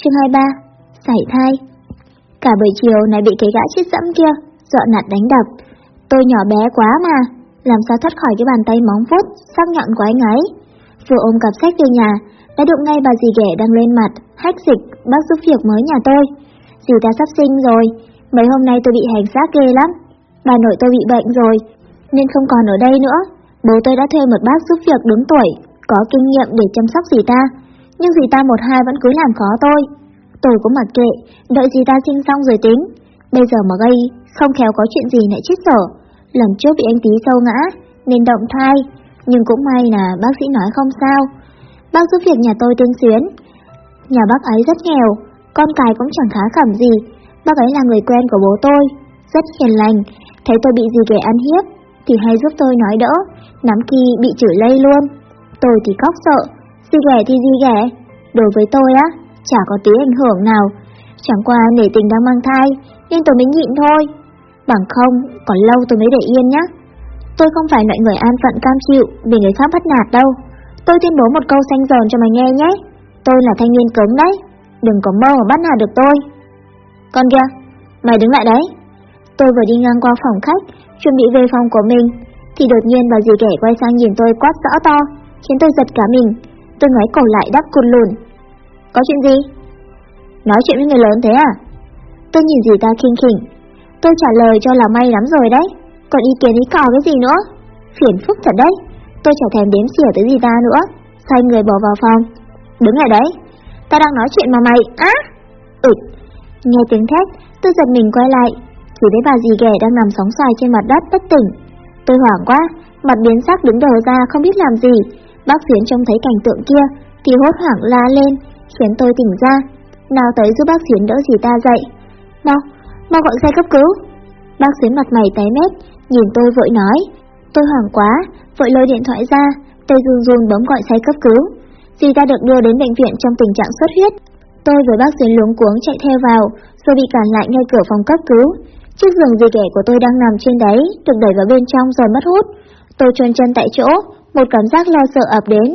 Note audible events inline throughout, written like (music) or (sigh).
Chương 23 Sảy thai. Cả buổi chiều này bị cái gã chết dẫm kia, Dọa nạt đánh đập. Tôi nhỏ bé quá mà, Làm sao thoát khỏi cái bàn tay móng vuốt, Sắc nhọn của anh ấy Vừa ôm cặp sách về nhà, Đã đụng ngay bà dì ghẻ đang lên mặt, Hách dịch, bác giúp việc mới nhà tôi. Dì ta sắp sinh rồi, Mấy hôm nay tôi bị hành xác ghê lắm. Bà nội tôi bị bệnh rồi, Nên không còn ở đây nữa. Bố tôi đã thuê một bác giúp việc đứng tuổi, Có kinh nghiệm để chăm sóc dì ta. Nhưng dì ta một hai vẫn cứ làm khó tôi. Tôi cũng mặc kệ, Đợi dì ta sinh xong rồi tính. Bây giờ mà gây, Không khéo có chuyện gì lại chết sở Lần trước bị anh tí sâu ngã, Nên động thai. Nhưng cũng may là bác sĩ nói không sao. Bác giúp việc nhà tôi tương Xuyến. Nhà bác ấy rất nghèo, Con cái cũng chẳng khá khẩm gì. Bác ấy là người quen của bố tôi, Rất hiền lành. Thấy tôi bị gì kẻ ăn hiếp, Thì hay giúp tôi nói đỡ. Nắm khi bị chửi lây luôn. Tôi thì khóc sợ. Di ghẻ thì di ghẻ. Đối với tôi á Chả có tí ảnh hưởng nào. Chẳng qua nể tình đang mang thai Nên tôi mới nhịn thôi. Bằng không còn lâu tôi mới để yên nhá. Tôi không phải loại người an phận cam chịu Vì người khác bắt nạt đâu. Tôi tuyên bố một câu xanh giòn cho mày nghe nhé. Tôi là thanh niên cứng đấy. Đừng có mơ mà bắt nạt được tôi. Con kia, mày đứng lại đấy. Tôi vừa đi ngang qua phòng khách Chuẩn bị về phòng của mình Thì đột nhiên bà dì ghẻ quay sang nhìn tôi quát rõ to Khiến tôi giật cả mình. Tôi ngoái cổ lại đắp cùn lùn. Có chuyện gì? Nói chuyện với người lớn thế à? Tôi nhìn dì ta khinh khỉnh. Tôi trả lời cho là may lắm rồi đấy. Còn ý kiến ý cò cái gì nữa? Phiền phức thật đấy. Tôi chả thèm đếm xỉa tới gì ta nữa. Xoay người bỏ vào phòng. Đứng lại đấy. Ta đang nói chuyện mà mày. Á! Ừ Nghe tiếng thét, Tôi giật mình quay lại. Chỉ thấy bà dì ghẻ đang nằm sóng xoài trên mặt đất bất tỉnh. Tôi hoảng quá, Mặt biến sắc đứng đầu ra không biết làm gì. Bác Xuyến trông thấy cảnh tượng kia Thì hốt hoảng la lên Khiến tôi tỉnh ra. Nào tới giúp bác Xuyến đỡ dì ta dậy. Mau, mau gọi xe cấp cứu. Bác Xuyến mặt mày tái mét Nhìn tôi vội nói. Tôi hoảng quá, vội lôi điện thoại ra Tay run run bấm gọi xe cấp cứu. Dì ta được đưa đến bệnh viện trong tình trạng xuất huyết. Tôi với bác Xuyến luống cuống chạy theo vào Rồi bị cản lại ngay cửa phòng cấp cứu. Chiếc giường dì ghẻ của tôi đang nằm trên đấy Được đẩy vào bên trong rồi mất hút. Tôi trơn chân tại chỗ một cảm giác lo sợ ập đến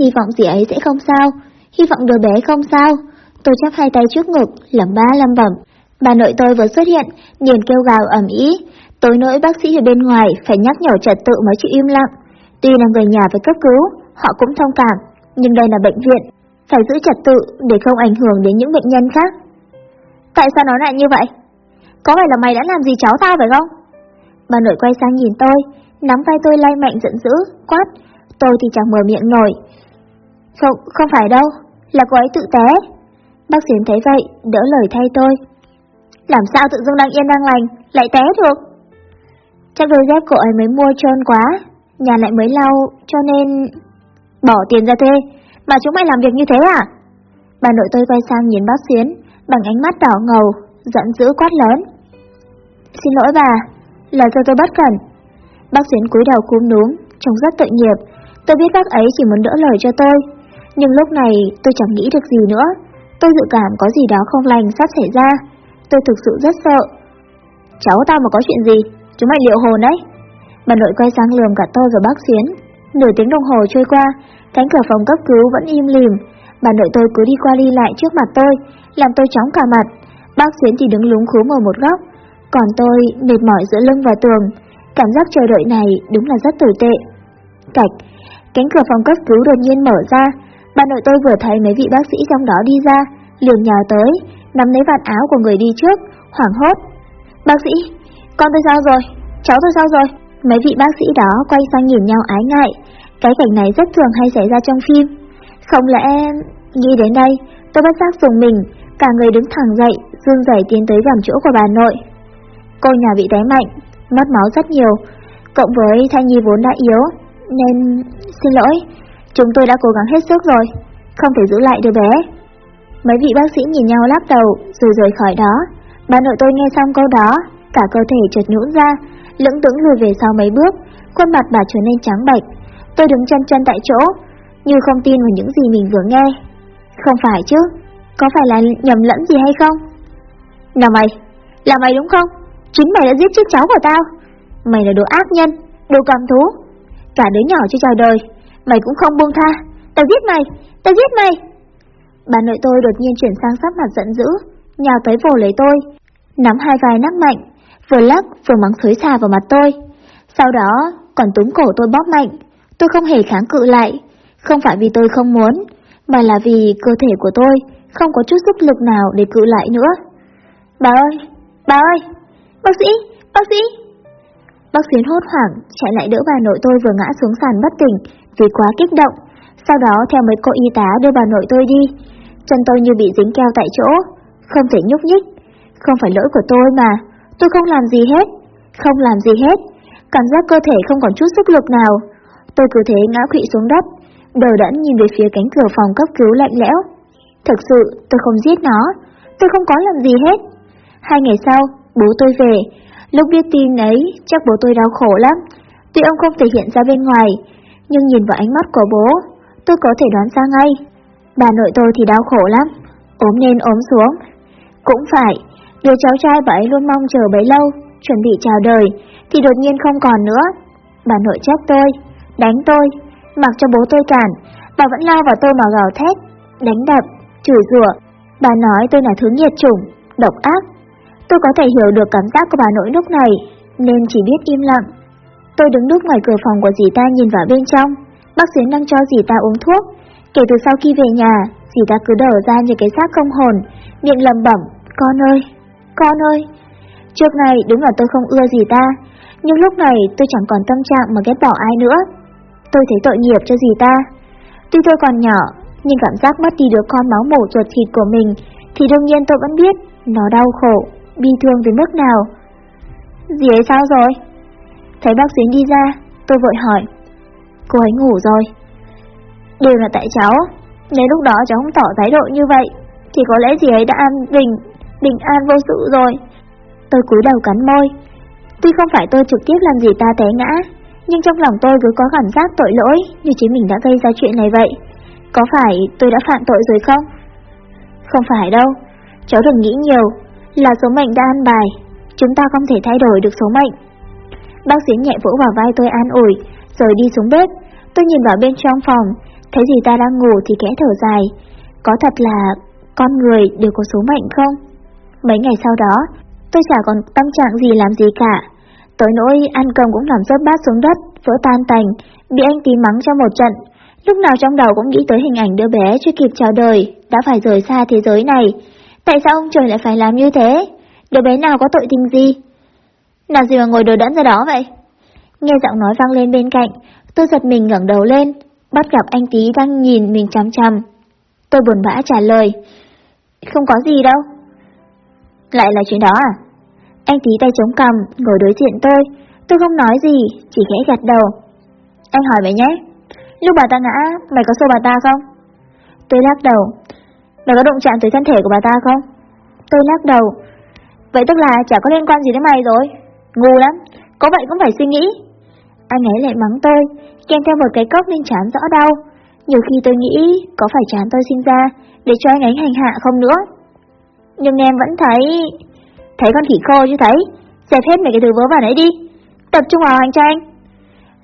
Hy vọng dì ấy sẽ không sao Hy vọng đứa bé không sao Tôi chắp hai tay trước ngực lẩm ba lẩm bẩm Bà nội tôi vừa xuất hiện Liền kêu gào ầm ĩ. Tối nỗi bác sĩ ở bên ngoài phải nhắc nhở trật tự mới chịu im lặng. Tuy là người nhà phải cấp cứu, họ cũng thông cảm, nhưng đây là bệnh viện, phải giữ trật tự để không ảnh hưởng đến những bệnh nhân khác. Tại sao nó lại như vậy? Có phải là mày đã làm gì cháu tao phải không? Bà nội quay sang nhìn tôi, nắm vai tôi lay mạnh giận dữ, quát. Tôi thì chẳng mở miệng nổi. Không, không phải đâu, là cô ấy tự té. Bác Xuyến thấy vậy, đỡ lời thay tôi. Làm sao tự dưng đang yên đang lành, lại té được? Chắc đôi dép của ấy mới mua trơn quá Nhà lại mới lau Cho nên Bỏ tiền ra thuê Mà chúng mày làm việc như thế à Bà nội tôi quay sang nhìn bác Xuyến Bằng ánh mắt đỏ ngầu Giận dữ quát lớn Xin lỗi bà Là do tôi bất cẩn Bác Xuyến cúi đầu cúm núm, Trông rất tội nghiệp. Tôi biết bác ấy chỉ muốn đỡ lời cho tôi. Nhưng lúc này tôi chẳng nghĩ được gì nữa. Tôi dự cảm có gì đó không lành sắp xảy ra. Tôi thực sự rất sợ. Cháu tao mà có chuyện gì? Chúng mày liệu hồn đấy. Bà nội quay sang lườm cả tôi và bác Xuyến. Nửa tiếng đồng hồ trôi qua, Cánh cửa phòng cấp cứu vẫn im lìm. Bà nội tôi cứ đi qua đi lại trước mặt tôi, Làm tôi chóng cả mặt. Bác Xuyến thì đứng lúng khúm ở một góc. Còn tôi mệt mỏi giữa lưng và tường. Cảm giác chờ đợi này đúng là rất tồi tệ Cạch Cánh cửa phòng cấp cứu đột nhiên mở ra Bà nội tôi vừa thấy mấy vị bác sĩ trong đó đi ra Liền nhào tới Nắm lấy vạt áo của người đi trước Hoảng hốt Bác sĩ, con tôi sao rồi? Cháu tôi sao rồi? Mấy vị bác sĩ đó quay sang nhìn nhau ái ngại. Cái cảnh này rất thường hay xảy ra trong phim. Không lẽ... em Nghĩ đến đây, tôi bất giác dùng mình, cả người đứng thẳng dậy, run rẩy tiến tới gần chỗ của bà nội. Cô nhà bị té mạnh, mất máu rất nhiều, cộng với thai nhi vốn đã yếu, nên... Xin lỗi, chúng tôi đã cố gắng hết sức rồi, không thể giữ lại đứa bé. Mấy vị bác sĩ nhìn nhau lắc đầu, rồi rời khỏi đó. Bà nội tôi nghe xong câu đó, cả cơ thể chợt nhũn ra, lững thững lùi về sau mấy bước, khuôn mặt bà trở nên trắng bệch. Tôi đứng chân chân tại chỗ, như không tin vào những gì mình vừa nghe. Không phải chứ, có phải là nhầm lẫn gì hay không? Là mày, là mày đúng không? Chính mày đã giết chết cháu của tao. Mày là đồ ác nhân, đồ cầm thú. Cả đứa nhỏ chưa chào đời, mày cũng không buông tha. Tao giết mày, tao giết mày. Bà nội tôi đột nhiên chuyển sang sắc mặt giận dữ, nhào tới vồ lấy tôi, nắm hai vai nắc mạnh, vừa lắc vừa mắng xối xà vào mặt tôi. Sau đó còn túm cổ tôi bóp mạnh, tôi không hề kháng cự lại, không phải vì tôi không muốn, mà là vì cơ thể của tôi không có chút sức lực nào để cự lại nữa. Bà ơi, bà ơi, bác sĩ, bác sĩ. Bác sĩ hốt hoảng chạy lại đỡ bà nội tôi vừa ngã xuống sàn bất tỉnh vì quá kích động. Sau đó theo mấy cô y tá đưa bà nội tôi đi. Chân tôi như bị dính keo tại chỗ, không thể nhúc nhích. Không phải lỗi của tôi mà, tôi không làm gì hết, không làm gì hết. Cảm giác cơ thể không còn chút sức lực nào. Tôi cứ thế ngã quỵ xuống đất, đầu đẫn nhìn về phía cánh cửa phòng cấp cứu lạnh lẽo. Thực sự, tôi không giết nó, tôi không có làm gì hết. Hai ngày sau, bố tôi về. Lúc biết tin ấy, chắc bố tôi đau khổ lắm. Tuy ông không thể hiện ra bên ngoài, nhưng nhìn vào ánh mắt của bố, tôi có thể đoán ra ngay. Bà nội tôi thì đau khổ lắm, ốm lên ốm xuống. Cũng phải, đứa cháu trai bà ấy luôn mong chờ bấy lâu, chuẩn bị chào đời, thì đột nhiên không còn nữa. Bà nội trách tôi, đánh tôi, mặc cho bố tôi cản, bà vẫn lao vào tôi mà gào thét, đánh đập, chửi rủa. Bà nói tôi là thứ nhiệt chủng, độc ác. Tôi có thể hiểu được cảm giác của bà nội lúc này, nên chỉ biết im lặng. Tôi đứng đúc ngoài cửa phòng của dì ta nhìn vào bên trong, bác sĩ đang cho dì ta uống thuốc. Kể từ sau khi về nhà, dì ta cứ đổ ra như cái xác không hồn, miệng lầm bẩm, con ơi, con ơi. Trước này đúng là tôi không ưa dì ta, nhưng lúc này tôi chẳng còn tâm trạng mà ghét bỏ ai nữa. Tôi thấy tội nghiệp cho dì ta. Tuy tôi còn nhỏ, nhưng cảm giác mất đi đứa con máu mổ ruột thịt của mình thì đương nhiên tôi vẫn biết nó đau khổ, bi thương đến mức nào. Dì ấy sao rồi? Thấy bác sĩ đi ra, tôi vội hỏi. Cô ấy ngủ rồi. Đều là tại cháu, nếu lúc đó cháu không tỏ thái độ như vậy, thì có lẽ dì ấy đã an bình, bình an vô sự rồi. Tôi cúi đầu cắn môi. Tuy không phải tôi trực tiếp làm gì ta té ngã, nhưng trong lòng tôi cứ có cảm giác tội lỗi như chính mình đã gây ra chuyện này vậy. Có phải tôi đã phạm tội rồi không? Không phải đâu, cháu đừng nghĩ nhiều, là số mệnh đã ăn bài, chúng ta không thể thay đổi được số mệnh. Bác sĩ nhẹ vỗ vào vai tôi an ủi, rồi đi xuống bếp. Tôi nhìn vào bên trong phòng, thấy gì ta đang ngủ thì kẽ thở dài. Có thật là con người đều có số mệnh không? Mấy ngày sau đó, tôi chả còn tâm trạng gì làm gì cả. Tới nỗi ăn cơm cũng làm rớt bát xuống đất, vỡ tan tành, bị anh tí mắng cho một trận. Lúc nào trong đầu cũng nghĩ tới hình ảnh đứa bé chưa kịp chào đời, đã phải rời xa thế giới này. Tại sao ông trời lại phải làm như thế? Đứa bé nào có tội tình gì? Làm gì mà ngồi đờ đẫn ra đó vậy? Nghe giọng nói vang lên bên cạnh, tôi giật mình ngẩng đầu lên, bắt gặp anh tí đang nhìn mình chằm chằm. Tôi buồn bã trả lời. Không có gì đâu. Lại là chuyện đó à? Anh tí tay chống cằm, ngồi đối diện tôi. Tôi không nói gì, chỉ khẽ gật đầu. Anh hỏi mày nhé, lúc bà ta ngã, mày có xô bà ta không? Tôi lắc đầu. Mày có động chạm tới thân thể của bà ta không? Tôi lắc đầu. Vậy tức là chả có liên quan gì đến mày rồi. Ngu lắm, có vậy cũng phải suy nghĩ. Anh ấy lại mắng tôi, kèm theo một cái cốc nên chán rõ đau. Nhiều khi tôi nghĩ có phải chán tôi sinh ra để cho anh ấy hành hạ không nữa. Nhưng em vẫn thấy... Thấy con khỉ khô chứ thấy. Dẹp hết mấy cái thứ vớ vẩn ấy đi. Tập trung vào hành tranh.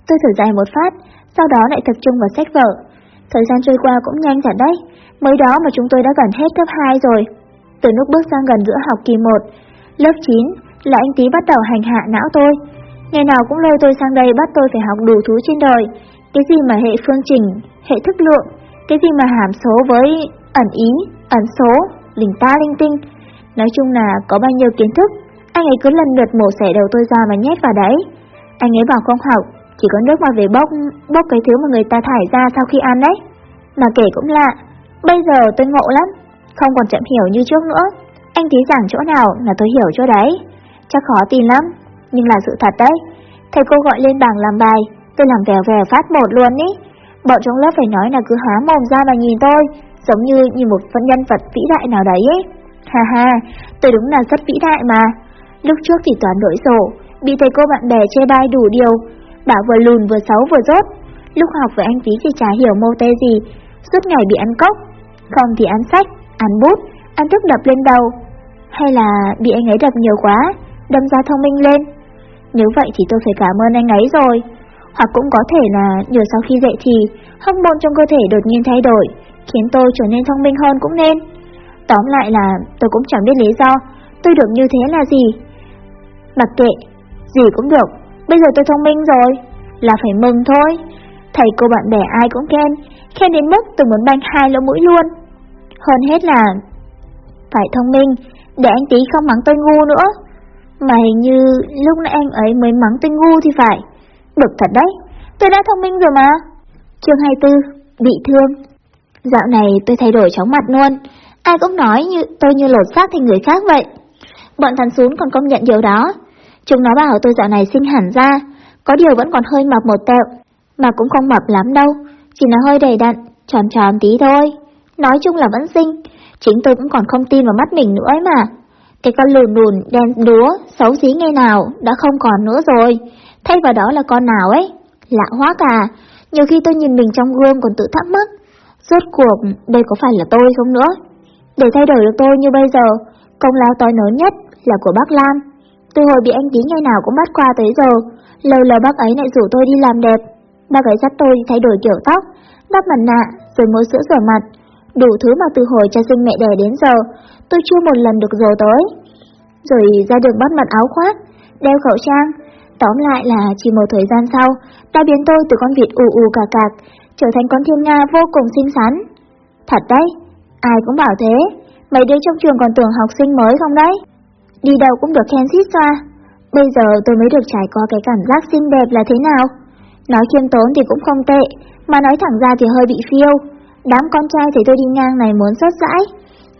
Tôi thử dài một phát, sau đó lại tập trung vào sách vở. Thời gian trôi qua cũng nhanh thật đấy. Mới đó mà chúng tôi đã gần hết cấp 2 rồi. Từ lúc bước sang gần giữa học kỳ 1, lớp 9 là anh tí bắt đầu hành hạ não tôi. Ngày nào cũng lôi tôi sang đây bắt tôi phải học đủ thứ trên đời. Cái gì mà hệ phương trình, hệ thức lượng, cái gì mà hàm số với ẩn ý, ẩn số, linh ta linh tinh. Nói chung là có bao nhiêu kiến thức, anh ấy cứ lần lượt mổ xẻ đầu tôi ra mà nhét vào đấy. Anh ấy bảo không học, chỉ có nước mà về bốc, bốc cái thứ mà người ta thải ra sau khi ăn đấy. Mà kể cũng lạ, bây giờ tôi ngộ lắm, không còn chậm hiểu như trước nữa. Anh tí giảng chỗ nào là tôi hiểu chỗ đấy. Chắc khó tin lắm, nhưng là sự thật đấy. Thầy cô gọi lên bảng làm bài, tôi làm vèo vèo phát một luôn ý. Bọn trong lớp phải nói là cứ há mồm ra mà nhìn tôi, giống như như một phân nhân vật vĩ đại nào đấy ấy. Ha ha, tôi đúng là rất vĩ đại mà. Lúc trước thì toàn đổi sổ, bị thầy cô bạn bè chê bai đủ điều, bảo vừa lùn vừa xấu vừa rốt. Lúc học với anh tí thì chả hiểu mô tê gì, suốt ngày bị ăn cốc, không thì ăn sách, ăn bút, ăn thức đập lên đầu. Hay là bị anh ấy đập nhiều quá, đâm ra thông minh lên. Nếu vậy thì tôi phải cảm ơn anh ấy rồi. Hoặc cũng có thể là nhờ sau khi dậy thì, hormone trong cơ thể đột nhiên thay đổi, khiến tôi trở nên thông minh hơn cũng nên. Tóm lại là tôi cũng chẳng biết lý do tôi được như thế là gì. Mặc kệ, gì cũng được, bây giờ tôi thông minh rồi, là phải mừng thôi. Thầy cô bạn bè ai cũng khen, khen đến mức tôi muốn banh hai lỗ mũi luôn. Hơn hết là phải thông minh, để anh tí không mắng tôi ngu nữa. Mà hình như lúc nãy anh ấy mới mắng tôi ngu thì phải. Bực thật đấy, tôi đã thông minh rồi mà. Chương 24, bị thương. Dạo này tôi thay đổi chóng mặt luôn, ai cũng nói như tôi như lột xác thành người khác vậy. Bọn thằng xuống còn công nhận điều đó. Chúng nó bảo tôi dạo này sinh hẳn ra, có điều vẫn còn hơi mập một tẹo, mà cũng không mập lắm đâu, chỉ là hơi đầy đặn, tròn tròn tí thôi. Nói chung là vẫn xinh, chính tôi cũng còn không tin vào mắt mình nữa ấy mà. Cái con lùn lùn, đen đúa, xấu xí ngày nào, đã không còn nữa rồi. Thay vào đó là con nào ấy? Lạ hóa cả, nhiều khi tôi nhìn mình trong gương còn tự thắc mắc. Rốt cuộc, đây có phải là tôi không nữa? Để thay đổi được tôi như bây giờ, công lao to lớn nhất là của bác Lam. Từ hồi bị anh tí ngày nào cũng bắt qua tới giờ, lâu lâu bác ấy lại rủ tôi đi làm đẹp. Bác ấy dắt tôi thay đổi kiểu tóc, đắp mặt nạ, rồi mua sữa rửa mặt. Đủ thứ mà từ hồi cha sinh mẹ đẻ đến giờ, tôi chưa một lần được dồ tới. Rồi ra đường bắt mặt áo khoác, đeo khẩu trang. Tóm lại là chỉ một thời gian sau, đã biến tôi từ con vịt ù ù cà cạc, trở thành con thiên nga vô cùng xinh xắn. Thật đấy, ai cũng bảo thế, mấy đứa trong trường còn tưởng học sinh mới không đấy? Đi đâu cũng được khen xít xoa. Bây giờ tôi mới được trải qua cái cảm giác xinh đẹp là thế nào. Nói khiêm tốn thì cũng không tệ, mà nói thẳng ra thì hơi bị phiêu. Đám con trai thấy tôi đi ngang này muốn sốt dãi.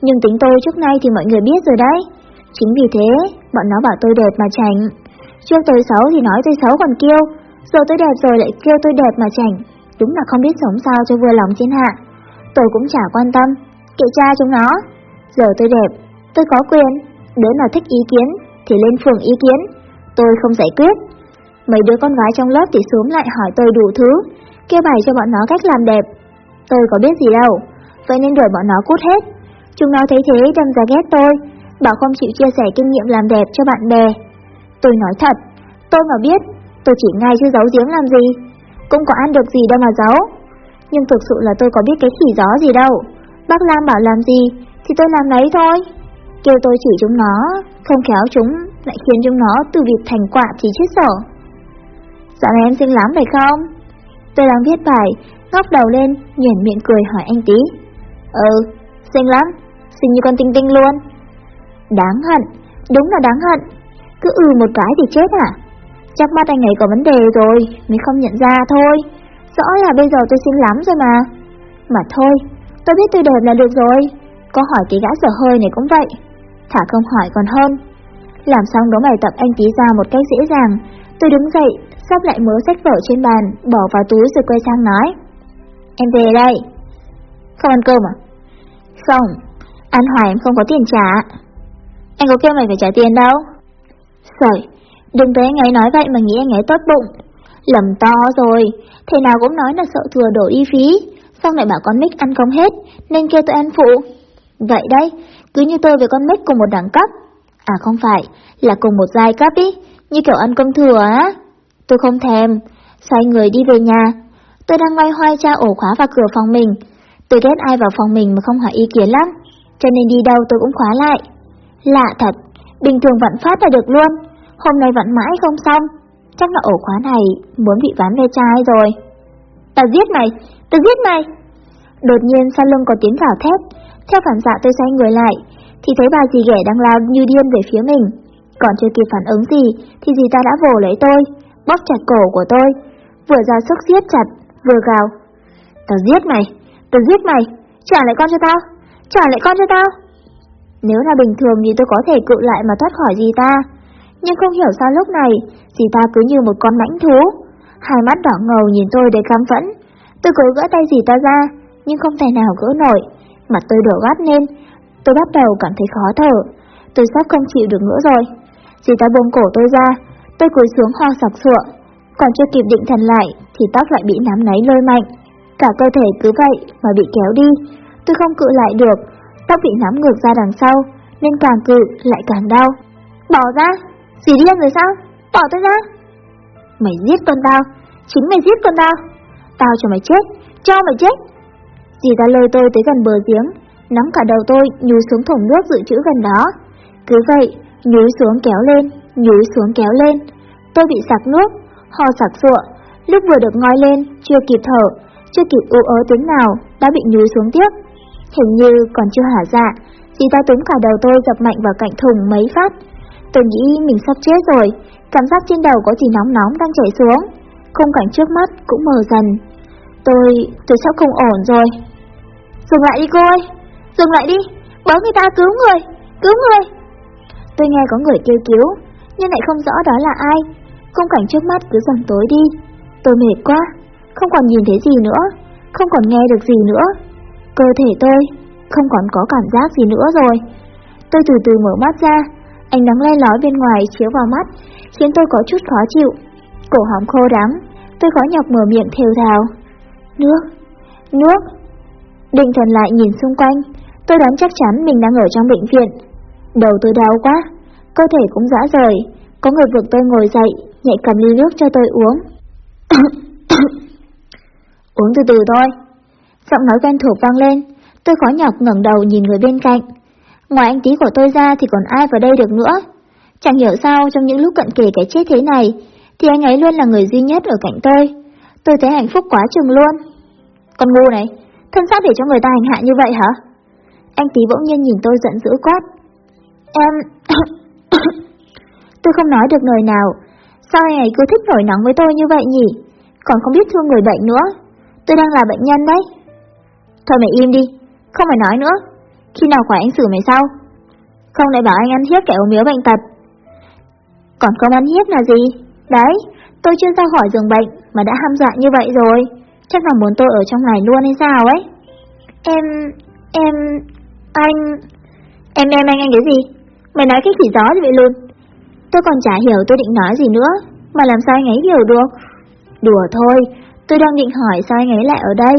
Nhưng tính tôi trước nay thì mọi người biết rồi đấy. Chính vì thế, bọn nó bảo tôi đẹp mà chảnh. Trước tôi xấu thì nói tôi xấu còn kêu, giờ tôi đẹp rồi lại kêu tôi đẹp mà chảnh. Đúng là không biết sống sao cho vừa lòng trên hạ. Tôi cũng chả quan tâm, kệ cha chúng nó. Giờ tôi đẹp, tôi có quyền, đứa nào thích ý kiến thì lên phường ý kiến, tôi không giải quyết. Mấy đứa con gái trong lớp thì xuống lại hỏi tôi đủ thứ, kêu bày cho bọn nó cách làm đẹp. Tôi có biết gì đâu, vậy nên đuổi bọn nó cút hết. Chúng nó thấy thế đâm ra ghét tôi, bảo không chịu chia sẻ kinh nghiệm làm đẹp cho bạn bè. Tôi nói thật, tôi mà biết, tôi chỉ ngay chứ giấu giếm làm gì, cũng có ăn được gì đâu mà giấu. Nhưng thực sự là tôi có biết cái khỉ gió gì đâu. Bác Lam bảo làm gì, thì tôi làm lấy thôi. Kêu tôi chửi chúng nó, không khéo chúng lại khiến chúng nó từ việc thành quả chỉ chết sở. Dạo này em xinh lắm phải không? Tôi đang viết bài, ngóc đầu lên, nhển miệng cười hỏi anh tí. Ừ, ờ, xinh lắm, xinh như con tinh tinh luôn. Đáng hận, đúng là đáng hận. Cứ ừ một cái thì chết à? Chắc mắt anh ấy có vấn đề rồi, mới không nhận ra thôi. Rõ là bây giờ tôi xinh lắm rồi mà. Mà thôi, tôi biết tôi đẹp là được rồi. Có hỏi cái gã sở hơi này cũng vậy. Thả không hỏi còn hơn. Làm xong đống bài tập anh tí ra một cách dễ dàng. Tôi đứng dậy, sắp lại mớ sách vở trên bàn, bỏ vào túi rồi quay sang nói. Em về đây. Không ăn cơm à? Không, ăn hoài em không có tiền trả. Anh có kêu mày phải trả tiền đâu. Sợi, đừng thấy anh ấy nói vậy mà nghĩ anh ấy tốt bụng. Lầm to rồi, thế nào cũng nói là sợ thừa đổ y phí, xong lại bảo con mít ăn không hết, nên kêu tôi ăn phụ. Vậy đấy, cứ như tôi với con mít cùng một đẳng cấp. À không phải, là cùng một giai cấp ý, như kiểu ăn cơm thừa á. Tôi không thèm, xoay người đi về nhà. Tôi đang loay hoay tra ổ khóa vào cửa phòng mình. Tôi ghét ai vào phòng mình mà không hỏi ý kiến lắm, cho nên đi đâu tôi cũng khóa lại. Lạ thật, bình thường vẫn phát là được luôn, hôm nay vẫn mãi không xong. Chắc là ổ khóa này muốn bị ván ve chai rồi. Ta giết mày, ta giết mày. Đột nhiên sau lưng có tiếng gào thét, theo phản xạ tôi xoay người lại, thì thấy bà dì ghẻ đang lao như điên về phía mình. Còn chưa kịp phản ứng gì, thì dì ta đã vồ lấy tôi, bóp chặt cổ của tôi, vừa ra sức siết chặt, vừa gào. Tao giết mày, tao giết mày, trả lại con cho tao, trả lại con cho tao. Nếu là bình thường thì tôi có thể cự lại mà thoát khỏi dì ta, nhưng không hiểu sao lúc này, dì ta cứ như một con mãnh thú. Hai mắt đỏ ngầu nhìn tôi để căm phẫn. Tôi cố gỡ tay dì ta ra, nhưng không thể nào gỡ nổi. Mặt tôi đổ gắt lên, tôi bắt đầu cảm thấy khó thở. Tôi sắp không chịu được nữa rồi. Dì ta buông cổ tôi ra, tôi cúi xuống ho sặc sụa. Còn chưa kịp định thần lại, thì tóc lại bị nắm náy lôi mạnh. Cả cơ thể cứ vậy mà bị kéo đi. Tôi không cự lại được, tóc bị nắm ngược ra đằng sau, nên càng cự lại càng đau. Bỏ ra! gì điên rồi sao? Bỏ tôi ra! Mày giết con tao! Chính mày giết con tao! Tao cho mày chết! Cho mày chết! Dì ta lôi tôi tới gần bờ giếng, nắm cả đầu tôi nhúi xuống thùng nước dự trữ gần đó. Cứ vậy, nhúi xuống kéo lên, nhúi xuống kéo lên. Tôi bị sặc nước, ho sặc sụa, lúc vừa được ngói lên, chưa kịp thở, chưa kịp ú ớ tiếng nào, đã bị nhúi xuống tiếp. Hình như còn chưa hả dạ, dì ta túm cả đầu tôi dập mạnh vào cạnh thùng mấy phát. Tôi nghĩ mình sắp chết rồi, cảm giác trên đầu có gì nóng nóng đang chảy xuống. Khung cảnh trước mắt cũng mờ dần. Tôi, tôi sắp không ổn rồi. Dừng lại đi cô ơi, dừng lại đi, bớ người ta cứu người, cứu người. Tôi nghe có người kêu cứu, nhưng lại không rõ đó là ai. Khung cảnh trước mắt cứ dần tối đi. Tôi mệt quá, không còn nhìn thấy gì nữa, không còn nghe được gì nữa. Cơ thể tôi không còn có cảm giác gì nữa rồi. Tôi từ từ mở mắt ra, ánh nắng le lói bên ngoài chiếu vào mắt, khiến tôi có chút khó chịu. Cổ họng khô đắng, tôi khó nhọc mở miệng thều thào. Nước, nước. Định thần lại nhìn xung quanh, tôi đoán chắc chắn mình đang ở trong bệnh viện. Đầu tôi đau quá, cơ thể cũng rã rời, có người vực tôi ngồi dậy, nhạy cầm ly nước cho tôi uống. (coughs) uống từ từ thôi. Giọng nói quen thuộc vang lên, tôi khó nhọc ngẩng đầu nhìn người bên cạnh. Ngoài anh tí của tôi ra thì còn ai vào đây được nữa. Chẳng hiểu sao trong những lúc cận kề cái chết thế này, thì anh ấy luôn là người duy nhất ở cạnh tôi. Tôi thấy hạnh phúc quá chừng luôn. Con ngu này, thân xác để cho người ta hành hạ như vậy hả? Anh tí bỗng nhiên nhìn tôi giận dữ quát. Em... (coughs) tôi không nói được lời nào. Sao anh ấy cứ thích nổi nóng với tôi như vậy nhỉ? Còn không biết thương người bệnh nữa. Tôi đang là bệnh nhân đấy. Thôi mày im đi, không phải nói nữa. Khi nào khỏe anh xử mày sau. Không lại bảo anh ăn hiếp kẻ ốm yếu bệnh tật. Còn không ăn hiếp là gì? Đấy, tôi chưa ra khỏi giường bệnh mà đã ham dọa như vậy rồi. Chắc là muốn tôi ở trong này luôn hay sao ấy? Em... em... anh... Em em anh anh cái gì? Mày nói cái khỉ gió thì vậy luôn? Tôi còn chả hiểu tôi định nói gì nữa, mà làm sao anh ấy hiểu được? Đùa thôi, tôi đang định hỏi sao anh ấy lại ở đây,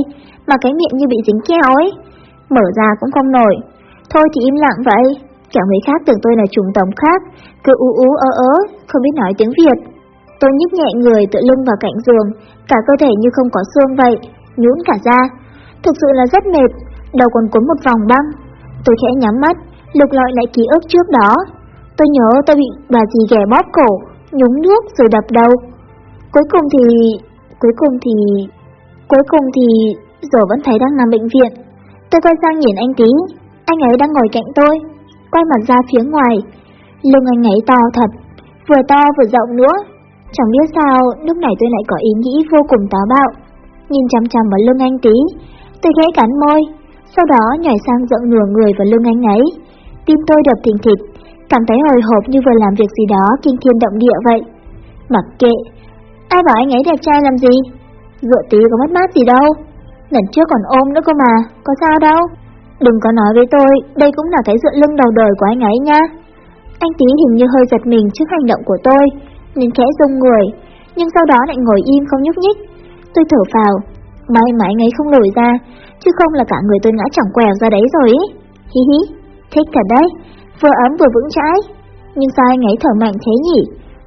mà cái miệng như bị dính keo ấy. Mở ra cũng không nổi. Thôi thì im lặng vậy, Cả người khác tưởng tôi là trùng tổng khác, cứ ú ú ớ ớ, không biết nói tiếng Việt. Tôi nhích nhẹ người tựa lưng vào cạnh giường, cả cơ thể như không có xương vậy, nhún cả ra. Thực sự là rất mệt, đầu còn cuốn một vòng băng. Tôi khẽ nhắm mắt, lục lọi lại ký ức trước đó. Tôi nhớ tôi bị bà dì ghẻ bóp cổ, nhúng nước rồi đập đầu. Cuối cùng thì... Cuối cùng thì... Cuối cùng thì... Giờ vẫn thấy đang nằm bệnh viện. Tôi quay sang nhìn anh tí, anh ấy đang ngồi cạnh tôi, quay mặt ra phía ngoài. Lưng anh ấy to thật, vừa to vừa rộng nữa, Chẳng biết sao, lúc này tôi lại có ý nghĩ vô cùng táo bạo. Nhìn chăm chăm vào lưng anh tí, tôi ghé cắn môi, sau đó nhảy sang dậm nửa người vào lưng anh ấy. Tim tôi đập thình thịch, cảm thấy hồi hộp như vừa làm việc gì đó kinh thiên động địa vậy. Mặc kệ, ai bảo anh ấy đẹp trai làm gì? Dựa tí có mất mát gì đâu. Lần trước còn ôm nữa cơ mà, có sao đâu. Đừng có nói với tôi, đây cũng là cái dựa lưng đầu đời của anh ấy nha. Anh tí hình như hơi giật mình trước hành động của tôi, nên khẽ rung người, nhưng sau đó lại ngồi im không nhúc nhích. Tôi thở phào, may mà anh ấy không nổi ra, chứ không là cả người tôi ngã chỏng quèo ra đấy rồi ý. Hi hi, thích thật đấy, vừa ấm vừa vững chãi. Nhưng sao anh ấy thở mạnh thế nhỉ?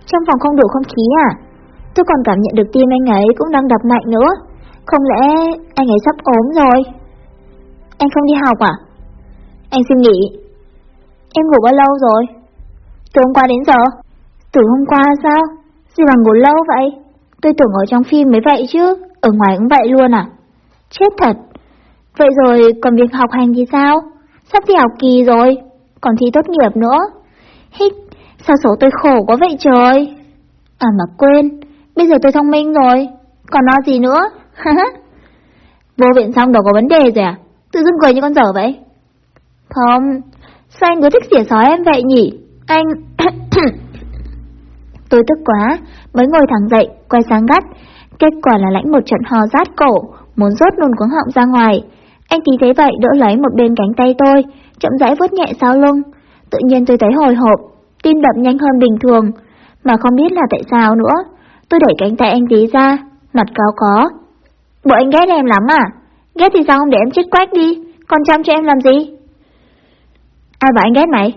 Trong phòng không đủ không khí à? Tôi còn cảm nhận được tim anh ấy cũng đang đập mạnh nữa. Không lẽ anh ấy sắp ốm rồi? Anh không đi học à? Anh xin nghỉ. Em ngủ bao lâu rồi? Từ hôm qua đến giờ? Từ hôm qua sao? Gì mà ngủ lâu vậy? Tôi tưởng ở trong phim mới vậy chứ, ở ngoài cũng vậy luôn à? Chết thật. Vậy rồi còn việc học hành thì sao? Sắp thi học kỳ rồi, còn thi tốt nghiệp nữa. Hít, sao số tôi khổ quá vậy trời? À mà quên, bây giờ tôi thông minh rồi, còn nói gì nữa? (laughs) Vô viện xong đâu có vấn đề rồi à? Tự dưng cười như con dở vậy? Không, sao anh cứ thích xỉa xói em vậy nhỉ? Anh... (coughs) Tôi tức quá, mới ngồi thẳng dậy, quay sang gắt. Kết quả là lãnh một trận ho rát cổ, muốn rốt luôn cuống họng ra ngoài. Anh tí thấy vậy đỡ lấy một bên cánh tay tôi, chậm rãi vuốt nhẹ sau lưng. Tự nhiên tôi thấy hồi hộp, tim đập nhanh hơn bình thường, mà không biết là tại sao nữa. Tôi đẩy cánh tay anh tí ra, mặt cao có. Bộ anh ghét em lắm à? Ghét thì sao không để em chết quách đi, còn chăm cho em làm gì? Ai bảo anh ghét mày?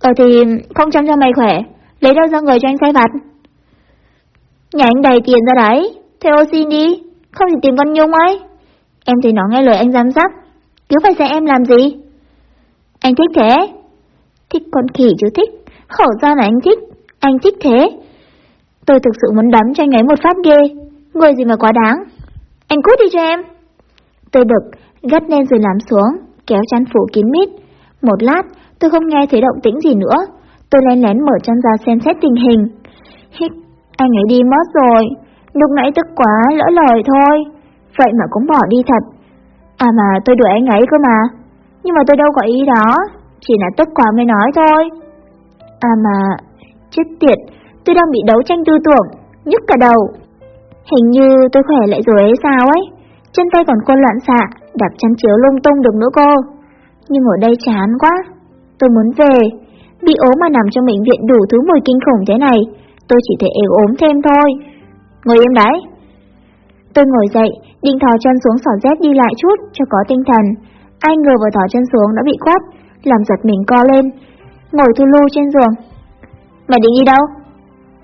Ờ thì không chăm cho mày khỏe, Lấy đâu ra người cho anh sai vặt? Nhà anh đầy tiền ra đấy, theo ô xin đi, không thì tìm con Nhung ấy. Em thấy nó nghe lời anh giám sát, cứ phải xem em làm gì? Anh thích thế? Thích con khỉ chứ thích, khổ ra là anh thích, anh thích thế. Tôi thực sự muốn đấm cho anh ấy một phát ghê, người gì mà quá đáng. Anh cút đi cho em. Tôi bực, gắt lên rồi làm xuống, kéo chăn phủ kín mít. Một lát, tôi không nghe thấy động tĩnh gì nữa. Tôi lén lén mở chăn ra xem xét tình hình. Hít, anh ấy đi mất rồi. Lúc nãy tức quá, lỡ lời thôi. Vậy mà cũng bỏ đi thật. À mà tôi đuổi anh ấy cơ mà. Nhưng mà tôi đâu có ý đó. Chỉ là tức quá mới nói thôi. À mà, chết tiệt, tôi đang bị đấu tranh tư tưởng, nhức cả đầu. Hình như tôi khỏe lại rồi ấy sao ấy. Chân tay còn côn loạn xạ, đạp chăn chiếu lung tung được nữa cô. Nhưng ở đây chán quá. Tôi muốn về. Bị ốm mà nằm trong bệnh viện đủ thứ mùi kinh khủng thế này, tôi chỉ thể ếu ốm thêm thôi. Ngồi im đấy. Tôi ngồi dậy, định thò chân xuống sỏ dép đi lại chút cho có tinh thần. Ai ngờ vừa thỏ chân xuống đã bị quát, làm giật mình co lên. Ngồi thu lưu trên giường. Mày định đi đâu?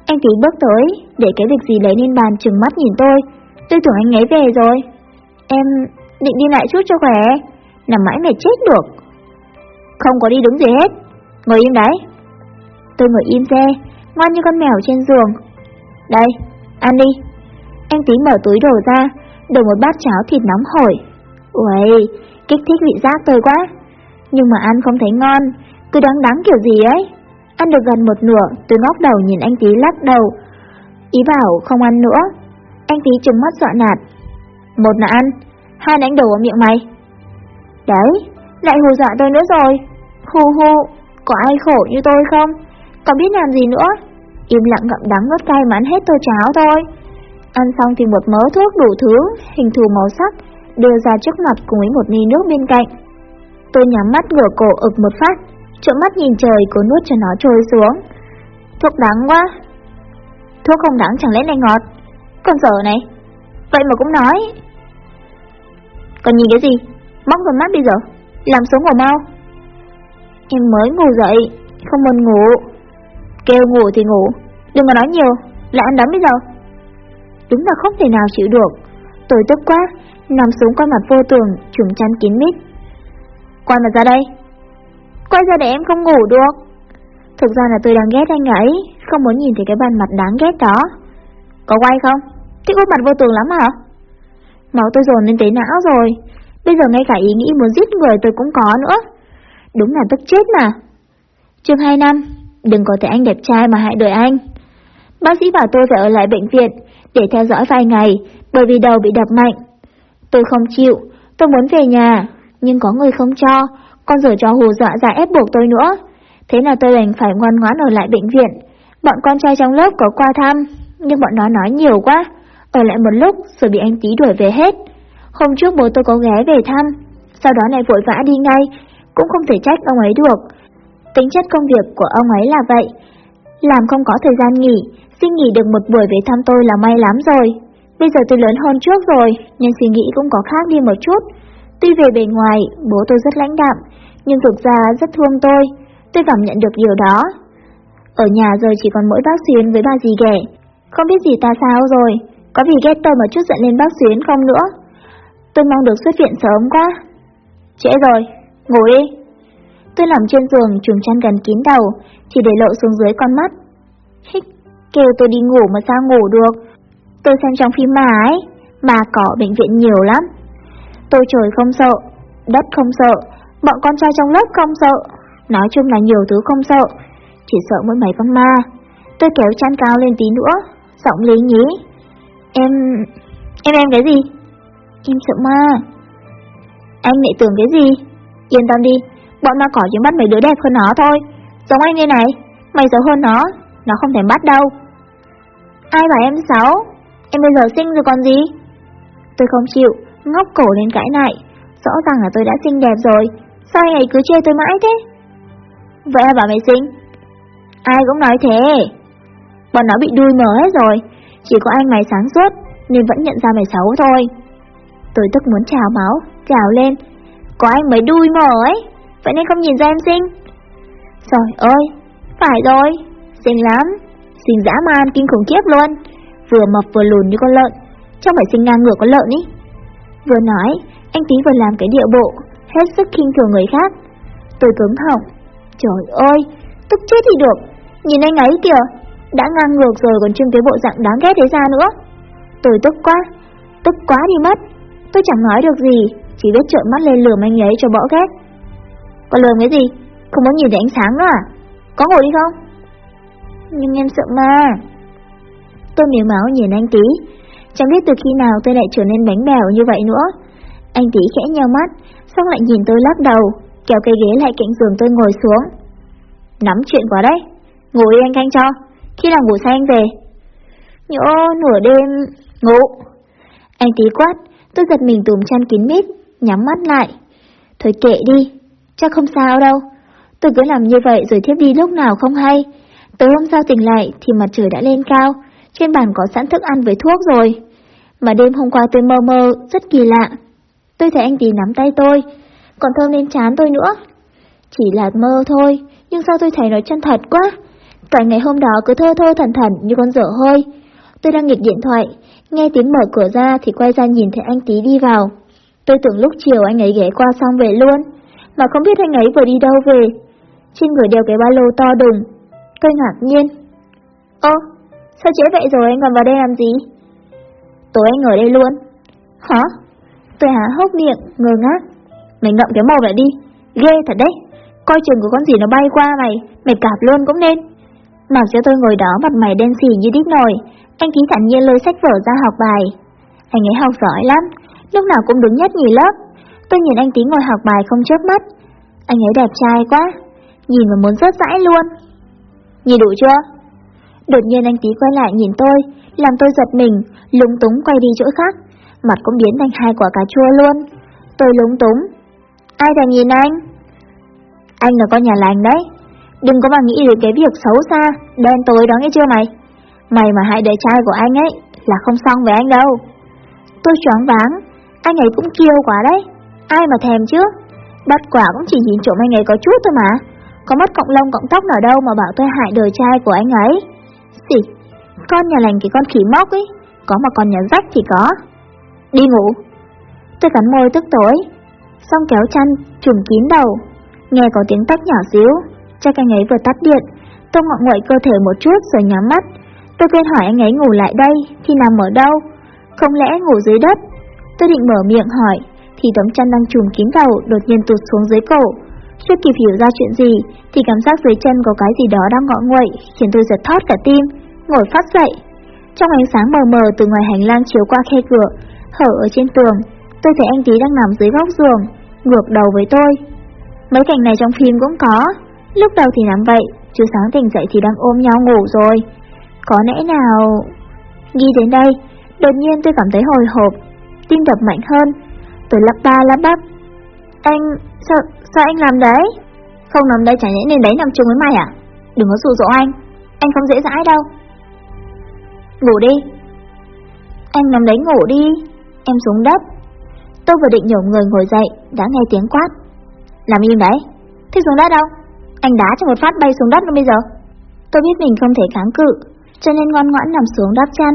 Anh tí bước tới, để cái việc gì lấy lên bàn trừng mắt nhìn tôi. Tôi tưởng anh ấy về rồi. Em định đi lại chút cho khỏe. Nằm mãi mệt chết được. Không có đi đúng gì hết. Ngồi im đấy. Tôi ngồi im xe, ngoan như con mèo trên giường. Đây, ăn đi. Anh tí mở túi đồ ra, đổ một bát cháo thịt nóng hổi. Uầy, kích thích vị giác tôi quá. Nhưng mà ăn không thấy ngon, cứ đắng đắng kiểu gì ấy. Ăn được gần một nửa, tôi ngóc đầu nhìn anh tí lắc đầu. Ý bảo không ăn nữa. Anh tí trừng mắt dọa nạt. Một là ăn, hai là anh đổ vào miệng mày. Đấy, lại hù dọa tôi nữa rồi. Hù hù, có ai khổ như tôi không? Có biết làm gì nữa? Im lặng ngậm đắng nuốt cay mà ăn hết tô cháo thôi. Ăn xong thì một mớ thuốc đủ thứ, hình thù màu sắc, đưa ra trước mặt cùng với một ly nước bên cạnh. Tôi nhắm mắt ngửa cổ ực một phát, trợn mắt nhìn trời cố nuốt cho nó trôi xuống. Thuốc đắng quá. Thuốc không đắng chẳng lẽ lại ngọt? Con dở này. Vậy mà cũng nói. Còn nhìn cái gì? Móc vào mắt bây giờ. Làm sống ngủ mau. Em mới ngủ dậy, không muốn ngủ. Kêu ngủ thì ngủ, đừng có nói nhiều, lại ăn đấm bây giờ. Đúng là không thể nào chịu được. Tôi tức quá, nằm xuống qua mặt vô tường, Trùng chăn kín mít. Quay mặt ra đây. Quay ra để em không ngủ được. Thực ra là tôi đang ghét anh ấy, không muốn nhìn thấy cái bàn mặt đáng ghét đó. Có quay không? Thích úp mặt vô tường lắm hả? Máu tôi dồn lên tới não rồi. Bây giờ ngay cả ý nghĩ muốn giết người tôi cũng có nữa. Đúng là tức chết mà. Chương 2 năm, đừng có thể anh đẹp trai mà hại đời anh. Bác sĩ bảo tôi phải ở lại bệnh viện để theo dõi vài ngày bởi vì đầu bị đập mạnh. Tôi không chịu, tôi muốn về nhà, nhưng có người không cho, con rể cho hù dọa ra ép buộc tôi nữa. Thế là tôi đành phải ngoan ngoãn ở lại bệnh viện. Bọn con trai trong lớp có qua thăm, nhưng bọn nó nói nhiều quá. Ở lại một lúc rồi bị anh tí đuổi về hết. Hôm trước bố tôi có ghé về thăm, sau đó lại vội vã đi ngay, cũng không thể trách ông ấy được. Tính chất công việc của ông ấy là vậy. Làm không có thời gian nghỉ, xin nghỉ được một buổi về thăm tôi là may lắm rồi. Bây giờ tôi lớn hơn trước rồi, nên suy nghĩ cũng có khác đi một chút. Tuy về bề ngoài, bố tôi rất lãnh đạm, nhưng thực ra rất thương tôi. Tôi cảm nhận được điều đó. Ở nhà giờ chỉ còn mỗi bác Xuyến với bà dì ghẻ. Không biết gì ta sao rồi, có vì ghét tôi mà chút giận lên bác Xuyến không nữa. Tôi mong được xuất viện sớm quá. Trễ rồi, ngủ đi. Tôi nằm trên giường trùm chăn gần kín đầu, chỉ để lộ xuống dưới con mắt. Hích, kêu tôi đi ngủ mà sao ngủ được. Tôi xem trong phim mà ấy, mà cỏ bệnh viện nhiều lắm. Tôi trời không sợ, đất không sợ, bọn con trai trong lớp không sợ. Nói chung là nhiều thứ không sợ, chỉ sợ mỗi mấy con ma. Tôi kéo chăn cao lên tí nữa, giọng lý nhí. Em... em em cái gì? Em sợ ma. Anh lại tưởng cái gì? Yên tâm đi, bọn ma cỏ chỉ bắt mấy đứa đẹp hơn nó thôi. Giống anh đây này, mày xấu hơn nó, nó không thể bắt đâu. Ai bảo em xấu? Em bây giờ xinh rồi còn gì? Tôi không chịu, ngóc cổ lên cãi lại. Rõ ràng là tôi đã xinh đẹp rồi, sao anh ấy cứ chê tôi mãi thế? Vậy ai bảo mày xinh? Ai cũng nói thế. Bọn nó bị đuôi mờ hết rồi, chỉ có anh mày sáng suốt, nên vẫn nhận ra mày xấu thôi. Tôi tức muốn trào máu, trào lên. Có anh mới đuôi mờ ấy, vậy nên không nhìn ra em xinh. Trời ơi, phải rồi, xinh lắm, xinh dã man kinh khủng khiếp luôn. Vừa mập vừa lùn như con lợn, trong phải xinh ngang ngửa con lợn ý. Vừa nói, anh tí vừa làm cái điệu bộ, hết sức khinh thường người khác. Tôi cứng họng. Trời ơi, tức chết thì được. Nhìn anh ấy kìa, đã ngang ngược rồi còn trưng cái bộ dạng đáng ghét đấy ra nữa. Tôi tức quá, tức quá đi mất. Tôi chẳng nói được gì, chỉ biết trợn mắt lên lườm anh ấy cho bỏ ghét. Có lườm cái gì? Không muốn nhìn thấy ánh sáng nữa à? Có ngồi đi không? Nhưng em sợ ma. Tôi miếng máu nhìn anh tí. Chẳng biết từ khi nào tôi lại trở nên bánh bèo như vậy nữa. Anh tí khẽ nheo mắt, xong lại nhìn tôi lắc đầu, kéo cây ghế lại cạnh giường tôi ngồi xuống. Nắm chuyện quá đấy. Ngủ đi anh canh cho. Khi nào ngủ say anh về. Nhỡ nửa đêm... Ngủ. Anh tí quát, tôi giật mình tùm chăn kín mít, nhắm mắt lại. Thôi kệ đi, chắc không sao đâu. Tôi cứ làm như vậy rồi thiếp đi lúc nào không hay. Tối hôm sau tỉnh lại thì mặt trời đã lên cao, trên bàn có sẵn thức ăn với thuốc rồi. Mà đêm hôm qua tôi mơ mơ, rất kỳ lạ. Tôi thấy anh tí nắm tay tôi, còn thơm lên chán tôi nữa. Chỉ là mơ thôi, nhưng sao tôi thấy nó chân thật quá. Cả ngày hôm đó cứ thơ thơ thần thần như con dở hơi. Tôi đang nghịch điện thoại, nghe tiếng mở cửa ra thì quay ra nhìn thấy anh tí đi vào. Tôi tưởng lúc chiều anh ấy ghé qua xong về luôn, mà không biết anh ấy vừa đi đâu về. Trên người đeo cái ba lô to đùng. Tôi ngạc nhiên. Ơ, sao trễ vậy rồi anh còn vào đây làm gì? Tối anh ở đây luôn. Hả? Tôi há hốc miệng, ngơ ngác. Mày ngậm cái mồm lại đi, ghê thật đấy. Coi chừng có con gì nó bay qua mày, mày cạp luôn cũng nên. Mặc cho tôi ngồi đó mặt mày đen xì như đít nồi, anh ký thản nhiên lôi sách vở ra học bài. Anh ấy học giỏi lắm, lúc nào cũng đứng nhất nhì lớp. Tôi nhìn anh tí ngồi học bài không chớp mắt. Anh ấy đẹp trai quá, nhìn mà muốn rớt rãi luôn. Nhìn đủ chưa? Đột nhiên anh tí quay lại nhìn tôi, làm tôi giật mình, lúng túng quay đi chỗ khác. Mặt cũng biến thành hai quả cà chua luôn. Tôi lúng túng. Ai thèm nhìn anh? Anh là con nhà lành đấy. Đừng có mà nghĩ đến cái việc xấu xa, đen tối đó nghe chưa mày? Mày mà hại đời trai của anh ấy là không xong với anh đâu. Tôi choáng váng, anh ấy cũng kiêu quá đấy. Ai mà thèm chứ? Bắt quả cũng chỉ nhìn trộm anh ấy có chút thôi mà. Có mất cộng lông cộng tóc nào đâu mà bảo tôi hại đời trai của anh ấy. Gì? con nhà lành cái con khỉ móc ấy, có mà con nhà rách thì có. Đi ngủ. Tôi cắn môi tức tối, xong kéo chăn, trùm kín đầu. Nghe có tiếng tách nhỏ xíu, chắc anh ấy vừa tắt điện. Tôi ngọ nguậy cơ thể một chút rồi nhắm mắt. Tôi quên hỏi anh ấy ngủ lại đây, thì nằm ở đâu? Không lẽ ngủ dưới đất? Tôi định mở miệng hỏi, thì tấm chăn đang trùm kín đầu đột nhiên tụt xuống dưới cổ. Chưa kịp hiểu ra chuyện gì, thì cảm giác dưới chân có cái gì đó đang ngọ nguậy, khiến tôi giật thót cả tim, ngồi phát dậy. Trong ánh sáng mờ mờ từ ngoài hành lang chiếu qua khe cửa, hở ở trên tường, tôi thấy anh tí đang nằm dưới góc giường, ngược đầu với tôi. Mấy cảnh này trong phim cũng có, lúc đầu thì nằm vậy, chứ sáng tỉnh dậy thì đang ôm nhau ngủ rồi. Có lẽ nào... Nghĩ đến đây, đột nhiên tôi cảm thấy hồi hộp, tim đập mạnh hơn. Tôi lắp ba lắp bắp. Anh, sao, sao anh làm đấy? Không nằm đây chả nhẽ nên đấy nằm chung với mày à? Đừng có dụ dỗ anh, anh không dễ dãi đâu. Ngủ đi. Anh nằm đấy ngủ đi, em xuống đất. Tôi vừa định nhổ người ngồi dậy, đã nghe tiếng quát. Làm im đấy, thế xuống đất đâu? Anh đá cho một phát bay xuống đất luôn bây giờ. Tôi biết mình không thể kháng cự, cho nên ngoan ngoãn nằm xuống đắp chăn.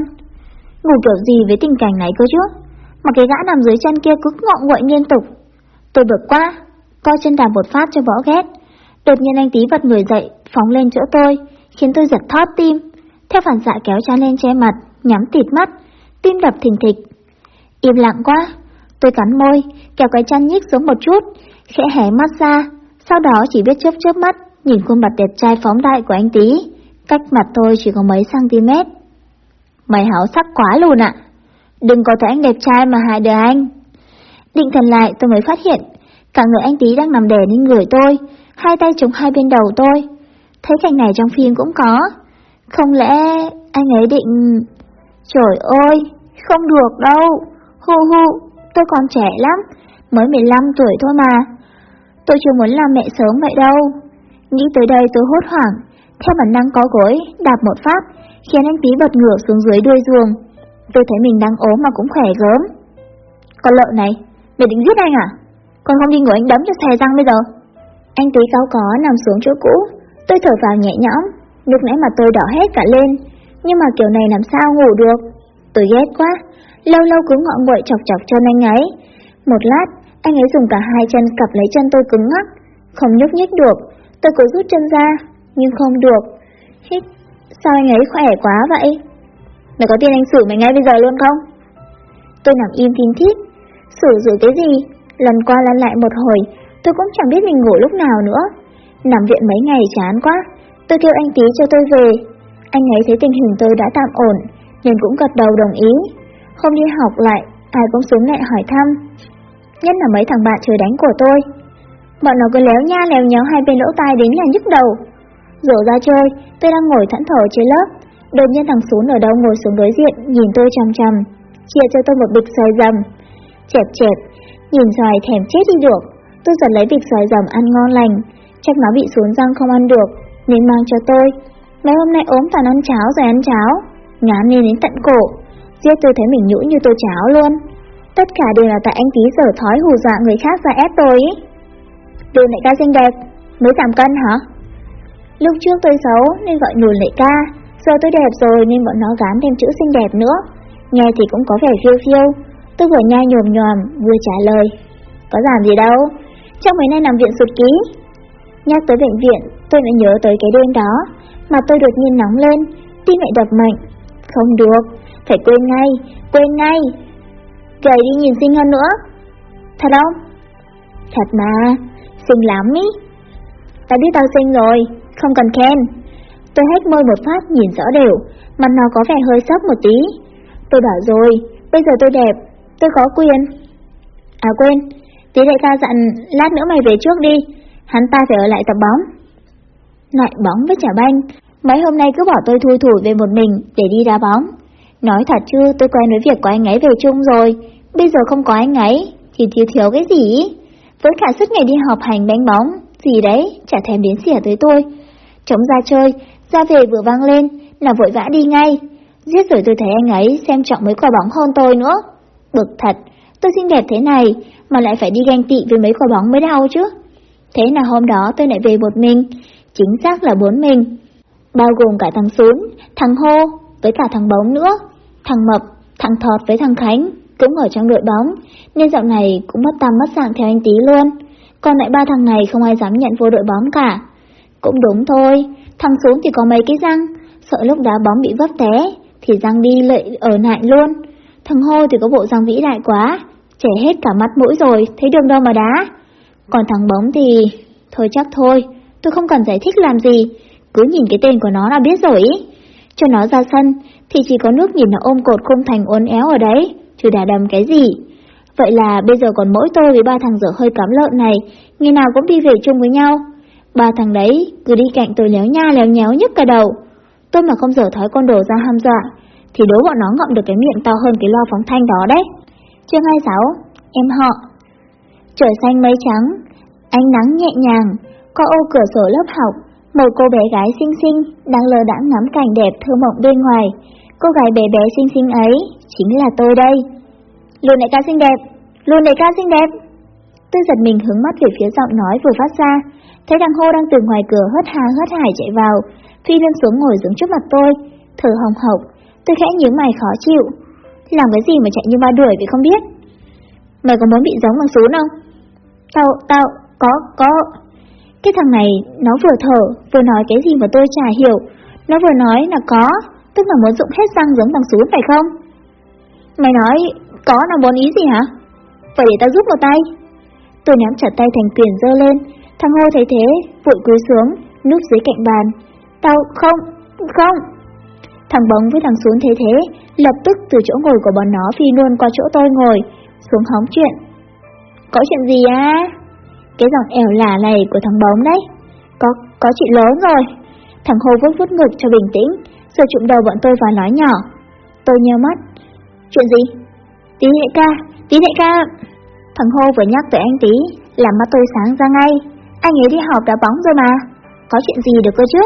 Ngủ kiểu gì với tình cảnh này cơ chứ? Mà cái gã nằm dưới chân kia cứ ngọ nguậy liên tục. Tôi bực quá, coi chân đạp một phát cho bỏ ghét. Đột nhiên anh tí vật người dậy, phóng lên chỗ tôi, khiến tôi giật thót tim. Theo phản xạ kéo chăn lên che mặt, nhắm tịt mắt, tim đập thình thịch. Im lặng quá, tôi cắn môi, kéo cái chăn nhích xuống một chút, khẽ hé mắt ra, sau đó chỉ biết chớp chớp mắt, nhìn khuôn mặt đẹp trai phóng đại của anh tí, cách mặt tôi chỉ có mấy cm. Mày háo sắc quá luôn ạ. Đừng có thấy anh đẹp trai mà hại đời anh. Định thần lại tôi mới phát hiện, cả người anh tí đang nằm đè lên người tôi, hai tay chống hai bên đầu tôi. Thấy cảnh này trong phim cũng có. Không lẽ anh ấy định... Trời ơi, không được đâu. Hu hu, tôi còn trẻ lắm, mới 15 tuổi thôi mà. Tôi chưa muốn làm mẹ sớm vậy đâu. Nghĩ tới đây tôi hốt hoảng, theo bản năng có gối, đạp một phát, khiến anh tí bật ngửa xuống dưới đuôi giường. Tôi thấy mình đang ốm mà cũng khỏe gớm. Con lợn này, mày định giết anh à? Con không đi ngồi anh đấm cho xè răng bây giờ. Anh tí cao có nằm xuống chỗ cũ, tôi thở vào nhẹ nhõm, lúc nãy mà tôi đỏ hết cả lên, nhưng mà kiểu này làm sao ngủ được. Tôi ghét quá, lâu lâu cứ ngọ nguội chọc chọc chân anh ấy. Một lát, anh ấy dùng cả hai chân cặp lấy chân tôi cứng ngắc, không nhúc nhích được. Tôi cố rút chân ra, nhưng không được. Hít, sao anh ấy khỏe quá vậy? Mày có tin anh xử mày ngay bây giờ luôn không? Tôi nằm im kín thít. Xử rồi cái gì? Lần qua lăn lại một hồi, tôi cũng chẳng biết mình ngủ lúc nào nữa. Nằm viện mấy ngày chán quá, tôi kêu anh tí cho tôi về. Anh ấy thấy tình hình tôi đã tạm ổn, nên cũng gật đầu đồng ý. Không đi học lại, ai cũng xuống lại hỏi thăm. Nhất là mấy thằng bạn trời đánh của tôi. Bọn nó cứ léo nha léo nhéo hai bên lỗ tai đến là nhức đầu. Rổ ra chơi, tôi đang ngồi thẫn thờ trên lớp. Đột nhiên thằng Sún ở đâu ngồi xuống đối diện, nhìn tôi chằm chằm, chia cho tôi một bịch xoài dầm. Chẹp chẹp, nhìn xoài thèm chết đi được. Tôi giật lấy vịt xoài dầm ăn ngon lành, chắc nó bị xuống răng không ăn được, nên mang cho tôi. Mấy hôm nay ốm toàn ăn cháo rồi ăn cháo, ngán nên đến tận cổ. Giết tôi thấy mình nhũ như tô cháo luôn. Tất cả đều là tại anh tí sở thói hù dọa người khác ra ép tôi ý. Đường lại ca xinh đẹp, mới giảm cân hả? Lúc trước tôi xấu nên gọi nùn lệ ca, giờ tôi đẹp rồi nên bọn nó gán thêm chữ xinh đẹp nữa. Nghe thì cũng có vẻ phiêu phiêu, tôi vừa nhai nhồm nhòm vừa trả lời. Có giảm gì đâu, trong mấy nay nằm viện sụt ký. Nhắc tới bệnh viện, tôi lại nhớ tới cái đêm đó, mà tôi đột nhiên nóng lên, tim lại đập mạnh. Không được, phải quên ngay, quên ngay. Gầy đi nhìn xinh hơn nữa. Thật không? Thật mà, xinh lắm ý. Ta biết tao xinh rồi, không cần khen. Tôi hết môi một phát nhìn rõ đều, mặt nó có vẻ hơi sốc một tí. Tôi bảo rồi, bây giờ tôi đẹp, tôi có quyền. À quên, tí đại ca dặn lát nữa mày về trước đi, hắn ta phải ở lại tập bóng. Lại bóng với trả banh, mấy hôm nay cứ bỏ tôi thui thủi về một mình để đi đá bóng. Nói thật chứ tôi quen với việc có anh ấy về chung rồi, bây giờ không có anh ấy thì thiếu thiếu cái gì Với cả suốt ngày đi học hành đánh bóng, gì đấy, chả thèm đến xỉa tới tôi. Chống ra chơi, ra về vừa vang lên, là vội vã đi ngay. Giết rồi tôi thấy anh ấy xem trọng mấy quả bóng hơn tôi nữa. Bực thật, tôi xinh đẹp thế này mà lại phải đi ganh tị với mấy quả bóng mới đau chứ. Thế là hôm đó tôi lại về một mình, chính xác là bốn mình. Bao gồm cả thằng Sún, thằng Hô, với cả thằng Bóng nữa. Thằng Mập, thằng Thọt với thằng Khánh cũng ở trong đội bóng, nên dạo này cũng mất tâm mất dạng theo anh tí luôn. Còn lại ba thằng này không ai dám nhận vô đội bóng cả. Cũng đúng thôi, thằng xuống thì có mấy cái răng, sợ lúc đá bóng bị vấp té, thì răng đi lợi ở lại luôn. Thằng Hô thì có bộ răng vĩ đại quá, trẻ hết cả mắt mũi rồi, thấy đường đâu mà đá. Còn thằng Bóng thì... Thôi chắc thôi, tôi không cần giải thích làm gì, cứ nhìn cái tên của nó là biết rồi ý. Cho nó ra sân, thì chỉ có nước nhìn nó ôm cột khung thành uốn éo ở đấy, chứ đã đầm cái gì. Vậy là bây giờ còn mỗi tôi với ba thằng dở hơi cắm lợn này, ngày nào cũng đi về chung với nhau. Ba thằng đấy cứ đi cạnh tôi léo nha léo nhéo nhức cả đầu. Tôi mà không dở thói con đồ ra ham dọa, thì đố bọn nó ngậm được cái miệng to hơn cái lo phóng thanh đó đấy. Chương 26, em họ. Trời xanh mây trắng, ánh nắng nhẹ nhàng, qua ô cửa sổ lớp học, một cô bé gái xinh xinh đang lờ đãng ngắm cảnh đẹp thơ mộng bên ngoài. Cô gái bé bé xinh xinh ấy chính là tôi đây. Luôn đại ca xinh đẹp, luôn đại ca xinh đẹp. Tôi giật mình hướng mắt về phía giọng nói vừa phát ra, thấy thằng hô đang từ ngoài cửa hớt hà hớt hải chạy vào, phi lên xuống ngồi xuống trước mặt tôi, thở hồng hộc. Tôi khẽ nhíu mày khó chịu. Làm cái gì mà chạy như ba đuổi vậy không biết? Mày có muốn bị giống bằng số không? Tao, tao, có, có. Cái thằng này, nó vừa thở, vừa nói cái gì mà tôi chả hiểu. Nó vừa nói là có, tức là muốn dụng hết răng giống bằng sún phải không? Mày nói, có là muốn ý gì hả? Vậy để tao giúp một tay. Tôi nắm chặt tay thành quyền dơ lên, thằng hô thấy thế, vội cúi xuống, núp dưới cạnh bàn. Tao, không, không. Thằng bóng với thằng xuống thế thế, lập tức từ chỗ ngồi của bọn nó phi luôn qua chỗ tôi ngồi, xuống hóng chuyện. Có chuyện gì á? Cái giọng ẻo lả này của thằng bóng đấy. Có, có chuyện lớn rồi. Thằng Hồ vuốt vuốt ngực cho bình tĩnh, rồi trụm đầu bọn tôi và nói nhỏ. Tôi nheo mắt. Chuyện gì? Tí đại ca, tí đại ca. Thằng Hồ vừa nhắc tới anh tí, làm mắt tôi sáng ra ngay. Anh ấy đi họp đá bóng rồi mà. Có chuyện gì được cơ chứ?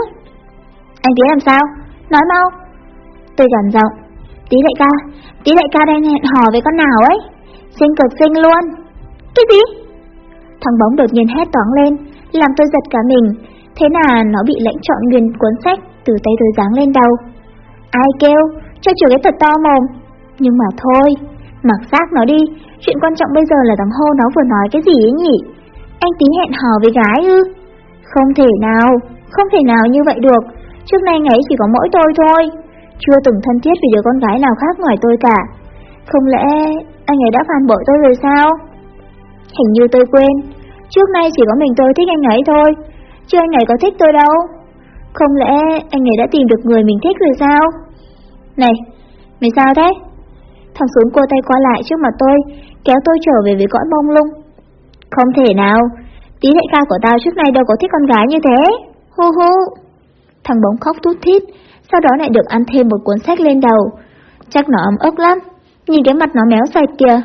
Anh tí làm sao? Nói mau. Tôi gần giọng. Tí đại ca, tí đại ca đang hẹn hò với con nào ấy? Xinh cực xinh luôn. Cái gì? Thằng bóng đột nhiên hét toáng lên, làm tôi giật cả mình. Thế là nó bị lãnh chọn nguyên cuốn sách từ tay tôi giáng lên đầu. Ai kêu, cho chủ cái thật to mồm. Nhưng mà thôi, mặc xác nó đi, chuyện quan trọng bây giờ là thằng hô nó vừa nói cái gì ấy nhỉ? Anh tí hẹn hò với gái ư? Không thể nào, không thể nào như vậy được, trước nay ngày chỉ có mỗi tôi thôi, chưa từng thân thiết với đứa con gái nào khác ngoài tôi cả. Không lẽ anh ấy đã phản bội tôi rồi sao? Hình như tôi quên, trước nay chỉ có mình tôi thích anh ấy thôi, chứ anh ấy có thích tôi đâu. Không lẽ anh ấy đã tìm được người mình thích rồi sao? Này, mày sao thế? Thằng xuống cô tay qua lại trước mặt tôi, kéo tôi trở về với cõi mông lung. Không thể nào, tí đại ca của tao trước nay đâu có thích con gái như thế. Hu hu. Thằng bóng khóc tút thít, sau đó lại được ăn thêm một cuốn sách lên đầu. Chắc nó ấm ức lắm, nhìn cái mặt nó méo sạch kìa.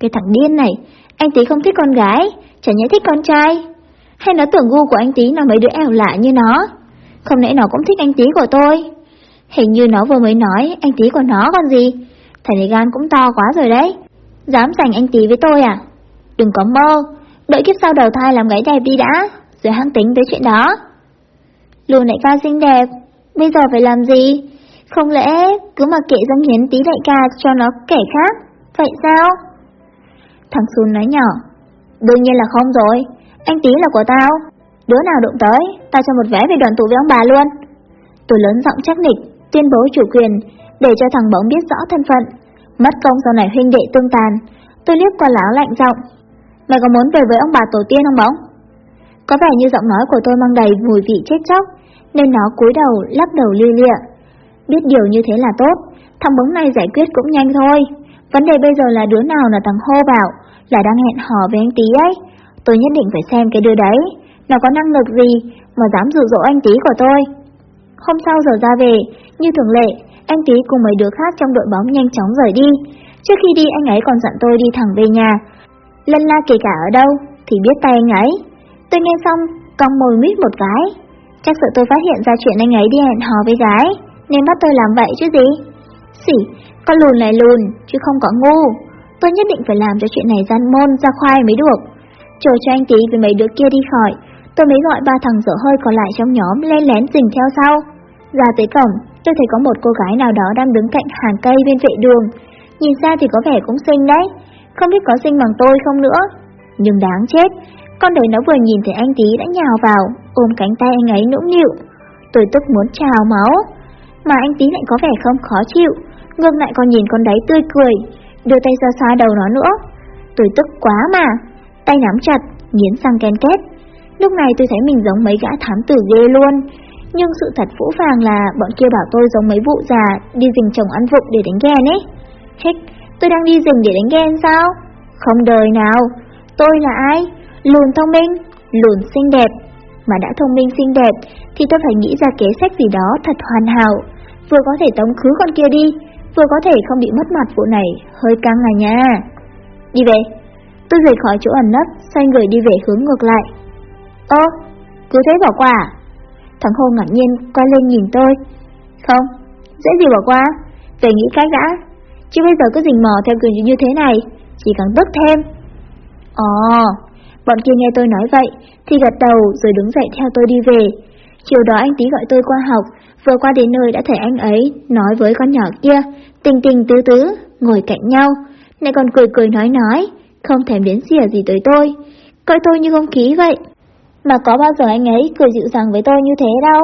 Cái thằng điên này, anh tí không thích con gái, chả nhẽ thích con trai. Hay nó tưởng gu của anh tí là mấy đứa ẻo lạ như nó. Không lẽ nó cũng thích anh tí của tôi? Hình như nó vừa mới nói anh tí của nó còn gì. Thằng này gan cũng to quá rồi đấy. Dám giành anh tí với tôi à? Đừng có mơ, đợi kiếp sau đầu thai làm gái đẹp đi đã, rồi hăng tính tới chuyện đó. Lùn đại ca xinh đẹp, bây giờ phải làm gì? Không lẽ cứ mà kệ dâng hiến tí đại ca cho nó kẻ khác? Vậy sao? Thằng Xuân nói nhỏ. Đương nhiên là không rồi, anh tí là của tao. Đứa nào đụng tới, tao cho một vé về đoàn tụ với ông bà luôn. Tôi lớn giọng chắc nịch, tuyên bố chủ quyền, để cho thằng bóng biết rõ thân phận. Mất công sau này huynh đệ tương tàn. Tôi liếc qua lão lạnh giọng. Mày có muốn về với ông bà tổ tiên không bóng? Có vẻ như giọng nói của tôi mang đầy mùi vị chết chóc, nên nó cúi đầu lắc đầu lia lịa. Biết điều như thế là tốt, thằng bóng này giải quyết cũng nhanh thôi. Vấn đề bây giờ là đứa nào là thằng hô bảo, là đang hẹn hò với anh tí ấy. Tôi nhất định phải xem cái đứa đấy, nó có năng lực gì mà dám dụ dỗ anh tí của tôi. Hôm sau giờ ra về, như thường lệ, anh tí cùng mấy đứa khác trong đội bóng nhanh chóng rời đi. Trước khi đi anh ấy còn dặn tôi đi thẳng về nhà. Lân la kể cả ở đâu thì biết tay anh ấy. Tôi nghe xong, cong môi mít một cái. Chắc sợ tôi phát hiện ra chuyện anh ấy đi hẹn hò với gái, nên bắt tôi làm vậy chứ gì. Xỉ, con lùn này lùn, chứ không có ngu. Tôi nhất định phải làm cho chuyện này gian môn, ra khoai mới được. Chờ cho anh tí với mấy đứa kia đi khỏi, tôi mới gọi ba thằng dở hơi còn lại trong nhóm Lên lén dình theo sau. Ra tới cổng, tôi thấy có một cô gái nào đó đang đứng cạnh hàng cây bên vệ đường. Nhìn ra thì có vẻ cũng xinh đấy, không biết có xinh bằng tôi không nữa. Nhưng đáng chết, con đấy nó vừa nhìn thấy anh tí đã nhào vào, ôm cánh tay anh ấy nũng nịu. Tôi tức muốn trào máu, mà anh tí lại có vẻ không khó chịu, ngược lại còn nhìn con đấy tươi cười, đưa tay ra xoa đầu nó nữa. Tôi tức quá mà, tay nắm chặt, nghiến răng ken két. Lúc này tôi thấy mình giống mấy gã thám tử ghê luôn. Nhưng sự thật phũ phàng là bọn kia bảo tôi giống mấy vụ già đi rình chồng ăn vụng để đánh ghen ấy. Hích, tôi đang đi rình để đánh ghen sao? Không đời nào, tôi là ai? Lùn thông minh, lùn xinh đẹp. Mà đã thông minh xinh đẹp thì tôi phải nghĩ ra kế sách gì đó thật hoàn hảo. Vừa có thể tống khứ con kia đi, vừa có thể không bị mất mặt vụ này, hơi căng à nha. Đi về. Tôi rời khỏi chỗ ẩn nấp, xoay người đi về hướng ngược lại. Ơ, cứ thế bỏ qua à? Thằng Hô ngạc nhiên quay lên nhìn tôi. Không, dễ gì bỏ qua, về nghĩ cách đã. Chứ bây giờ cứ rình mò theo kiểu như thế này, chỉ càng tức thêm. Ồ, bọn kia nghe tôi nói vậy, thì gật đầu rồi đứng dậy theo tôi đi về. Chiều đó anh tí gọi tôi qua học, vừa qua đến nơi đã thấy anh ấy nói với con nhỏ kia, tình tình tứ tứ, ngồi cạnh nhau, lại còn cười cười nói nói, không thèm đến xỉa gì tới tôi, coi tôi như không khí vậy. Mà có bao giờ anh ấy cười dịu dàng với tôi như thế đâu.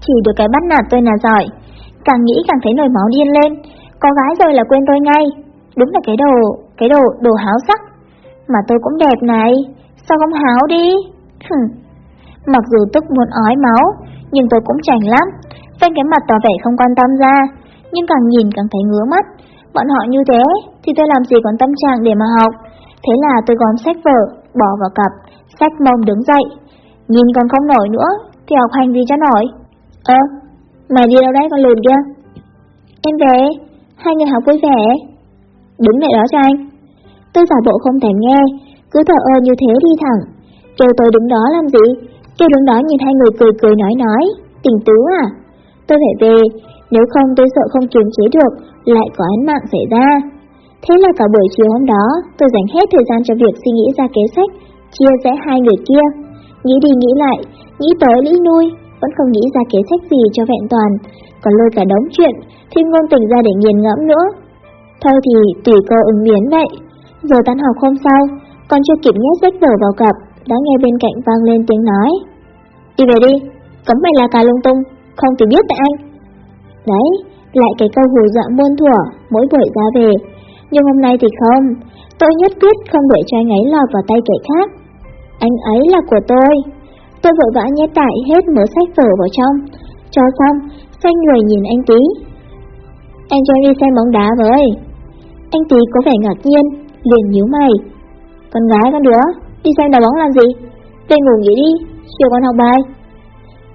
Chỉ được cái bắt nạt tôi là giỏi, càng nghĩ càng thấy nổi máu điên lên, có gái rồi là quên tôi ngay. Đúng là cái đồ, cái đồ, đồ háo sắc. Mà tôi cũng đẹp này, sao không háo đi? Hừm. Mặc dù tức muốn ói máu, nhưng tôi cũng chảnh lắm. Vênh cái mặt tỏ vẻ không quan tâm ra, nhưng càng nhìn càng thấy ngứa mắt. Bọn họ như thế, thì tôi làm gì còn tâm trạng để mà học. Thế là tôi gom sách vở, bỏ vào cặp, sách mông đứng dậy. Nhìn còn không nổi nữa, thì học hành gì cho nổi. Ơ, mày đi đâu đấy con lùn kia? Em về, hai người học vui vẻ. Đứng lại đó cho anh. Tôi giả bộ không thèm nghe, cứ thở ơ như thế đi thẳng. Kêu tôi đứng đó làm gì? Kêu đứng đó nhìn hai người cười cười nói nói. Tình tứ à? Tôi phải về, nếu không tôi sợ không kiềm chế được, lại có án mạng xảy ra. Thế là cả buổi chiều hôm đó, tôi dành hết thời gian cho việc suy nghĩ ra kế sách, chia rẽ hai người kia. Nghĩ đi nghĩ lại, nghĩ tới lý nuôi, vẫn không nghĩ ra kế sách gì cho vẹn toàn, còn lôi cả đống chuyện, thêm ngôn tình ra để nghiền ngẫm nữa. Thôi thì tùy cô ứng biến vậy. Giờ tan học hôm sau, còn chưa kịp nhét sách vở vào cặp, đã nghe bên cạnh vang lên tiếng nói. Đi về đi, cấm mày là cà lung tung, không thì biết tại anh. Đấy, lại cái câu hù dọa muôn thuở, mỗi buổi ra về. Nhưng hôm nay thì không, tôi nhất quyết không để cho anh ấy lọt vào tay kẻ khác. Anh ấy là của tôi. Tôi vội vã nhét tải hết mớ sách vở vào trong. Cho xong, xoay người nhìn anh tí. Anh cho đi xem bóng đá với. Anh tí có vẻ ngạc nhiên, liền nhíu mày. Con gái con đứa, đi xem đá bóng làm gì? Về ngủ nghỉ đi, chiều con học bài.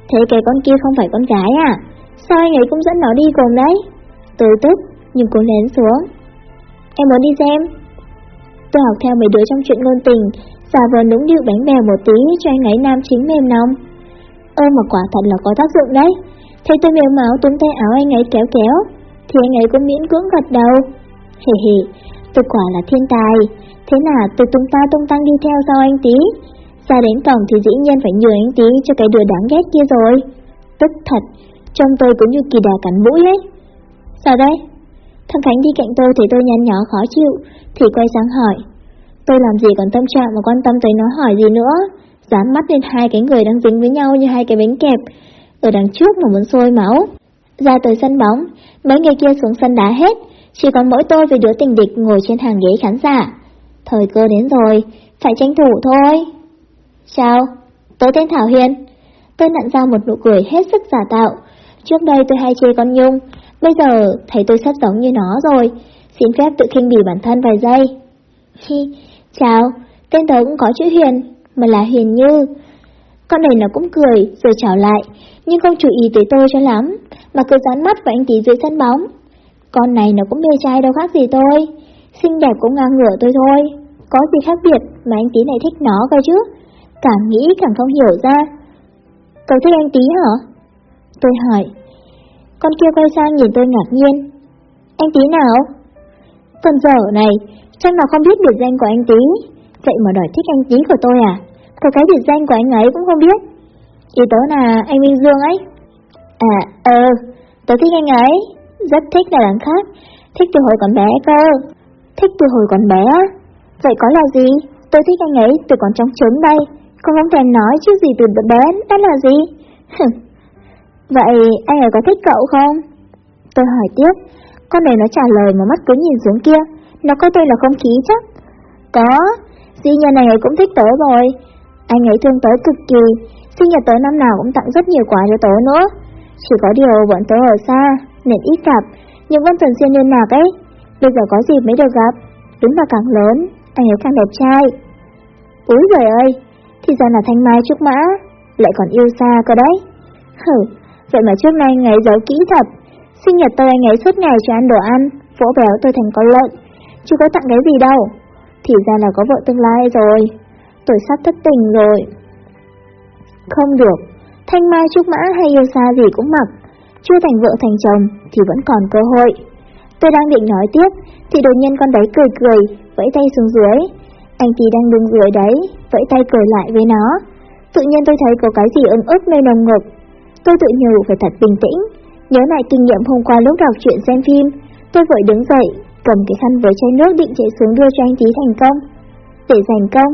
Thế cái con kia không phải con gái à? Sao anh ấy cũng dẫn nó đi cùng đấy? Tôi tức, nhưng cô lén xuống. Em muốn đi xem. Tôi học theo mấy đứa trong chuyện ngôn tình, giả vờ nũng điệu bánh bèo một tí cho anh ấy nam chính mềm lòng Ơ mà quả thật là có tác dụng đấy. Thấy tôi mềm máu túm tay áo anh ấy kéo kéo, thì anh ấy cũng miễn cưỡng gật đầu. Hề hề, tôi quả là thiên tài. Thế là tôi tung ta tung tăng đi theo sau anh tí. Ra đến cổng thì dĩ nhiên phải nhường anh tí cho cái đứa đáng ghét kia rồi. Tức thật, trong tôi cũng như kỳ đà cắn mũi ấy. Sao đây? Thằng Khánh đi cạnh tôi thì tôi nhăn nhó khó chịu, thì quay sang hỏi. Tôi làm gì còn tâm trạng mà quan tâm tới nó hỏi gì nữa. dám mắt lên hai cái người đang dính với nhau như hai cái bánh kẹp. Ở đằng trước mà muốn sôi máu. Ra tới sân bóng, mấy người kia xuống sân đá hết. Chỉ còn mỗi tôi với đứa tình địch ngồi trên hàng ghế khán giả. Thời cơ đến rồi, phải tranh thủ thôi. Chào, tôi tên Thảo Hiền. Tôi nặn ra một nụ cười hết sức giả tạo. Trước đây tôi hay chê con Nhung, bây giờ thấy tôi sắp giống như nó rồi. Xin phép tự khinh bỉ bản thân vài giây. Hi, chào, tên tớ cũng có chữ Hiền, mà là Hiền Như. Con này nó cũng cười, rồi chào lại, nhưng không chú ý tới tôi cho lắm, mà cứ dán mắt vào anh tí dưới sân bóng. Con này nó cũng mê trai đâu khác gì tôi, xinh đẹp cũng ngang ngửa tôi thôi, có gì khác biệt mà anh tí này thích nó cơ chứ, càng nghĩ càng không hiểu ra. Cậu thích anh tí hả? Tôi hỏi. Con kia quay sang nhìn tôi ngạc nhiên. Anh tí nào? Con dở này, chắc nó không biết biệt danh của anh tí, vậy mà đòi thích anh tí của tôi à? Có cái biệt danh của anh ấy cũng không biết. Ý tớ là anh Minh Dương ấy. À, ờ, tớ thích anh ấy, rất thích là đáng khác, thích từ hồi còn bé cơ. Thích từ hồi còn bé á? Vậy có là gì? Tôi thích anh ấy từ còn trong trốn đây, con không thèm nói chứ gì từ bé đó là gì? Vậy anh ấy có thích cậu không? Tôi hỏi tiếp, con này nó trả lời mà mắt cứ nhìn xuống kia, nó coi tôi là không khí chắc. Có, dĩ nhiên này ấy cũng thích tớ rồi. Anh ấy thương tớ cực kỳ, sinh nhật tớ năm nào cũng tặng rất nhiều quà cho tớ nữa. Chỉ có điều bọn tớ ở xa, nên ít gặp, nhưng vẫn thường xuyên liên lạc ấy. Bây giờ có gì mới được gặp, đúng là càng lớn, anh ấy càng đẹp trai. Úi giời ơi, thì ra là thanh mai trúc mã, lại còn yêu xa cơ đấy. Hử, vậy mà trước nay ngày giấu kỹ thật, sinh nhật tôi anh ấy suốt ngày cho ăn đồ ăn, vỗ béo tôi thành con lợn, chưa có tặng cái gì đâu. Thì ra là có vợ tương lai rồi, tôi sắp thất tình rồi. Không được, thanh mai trúc mã hay yêu xa gì cũng mặc, chưa thành vợ thành chồng thì vẫn còn cơ hội. Tôi đang định nói tiếp, thì đột nhiên con đấy cười cười, vẫy tay xuống dưới. Anh tí đang đứng dưới đấy, vẫy tay cười lại với nó. Tự nhiên tôi thấy có cái gì ấm ức nơi nồng ngực. Tôi tự nhủ phải thật bình tĩnh, nhớ lại kinh nghiệm hôm qua lúc đọc chuyện xem phim. Tôi vội đứng dậy, cầm cái khăn với chai nước định chạy xuống đưa cho anh tí thành công. Để thành công,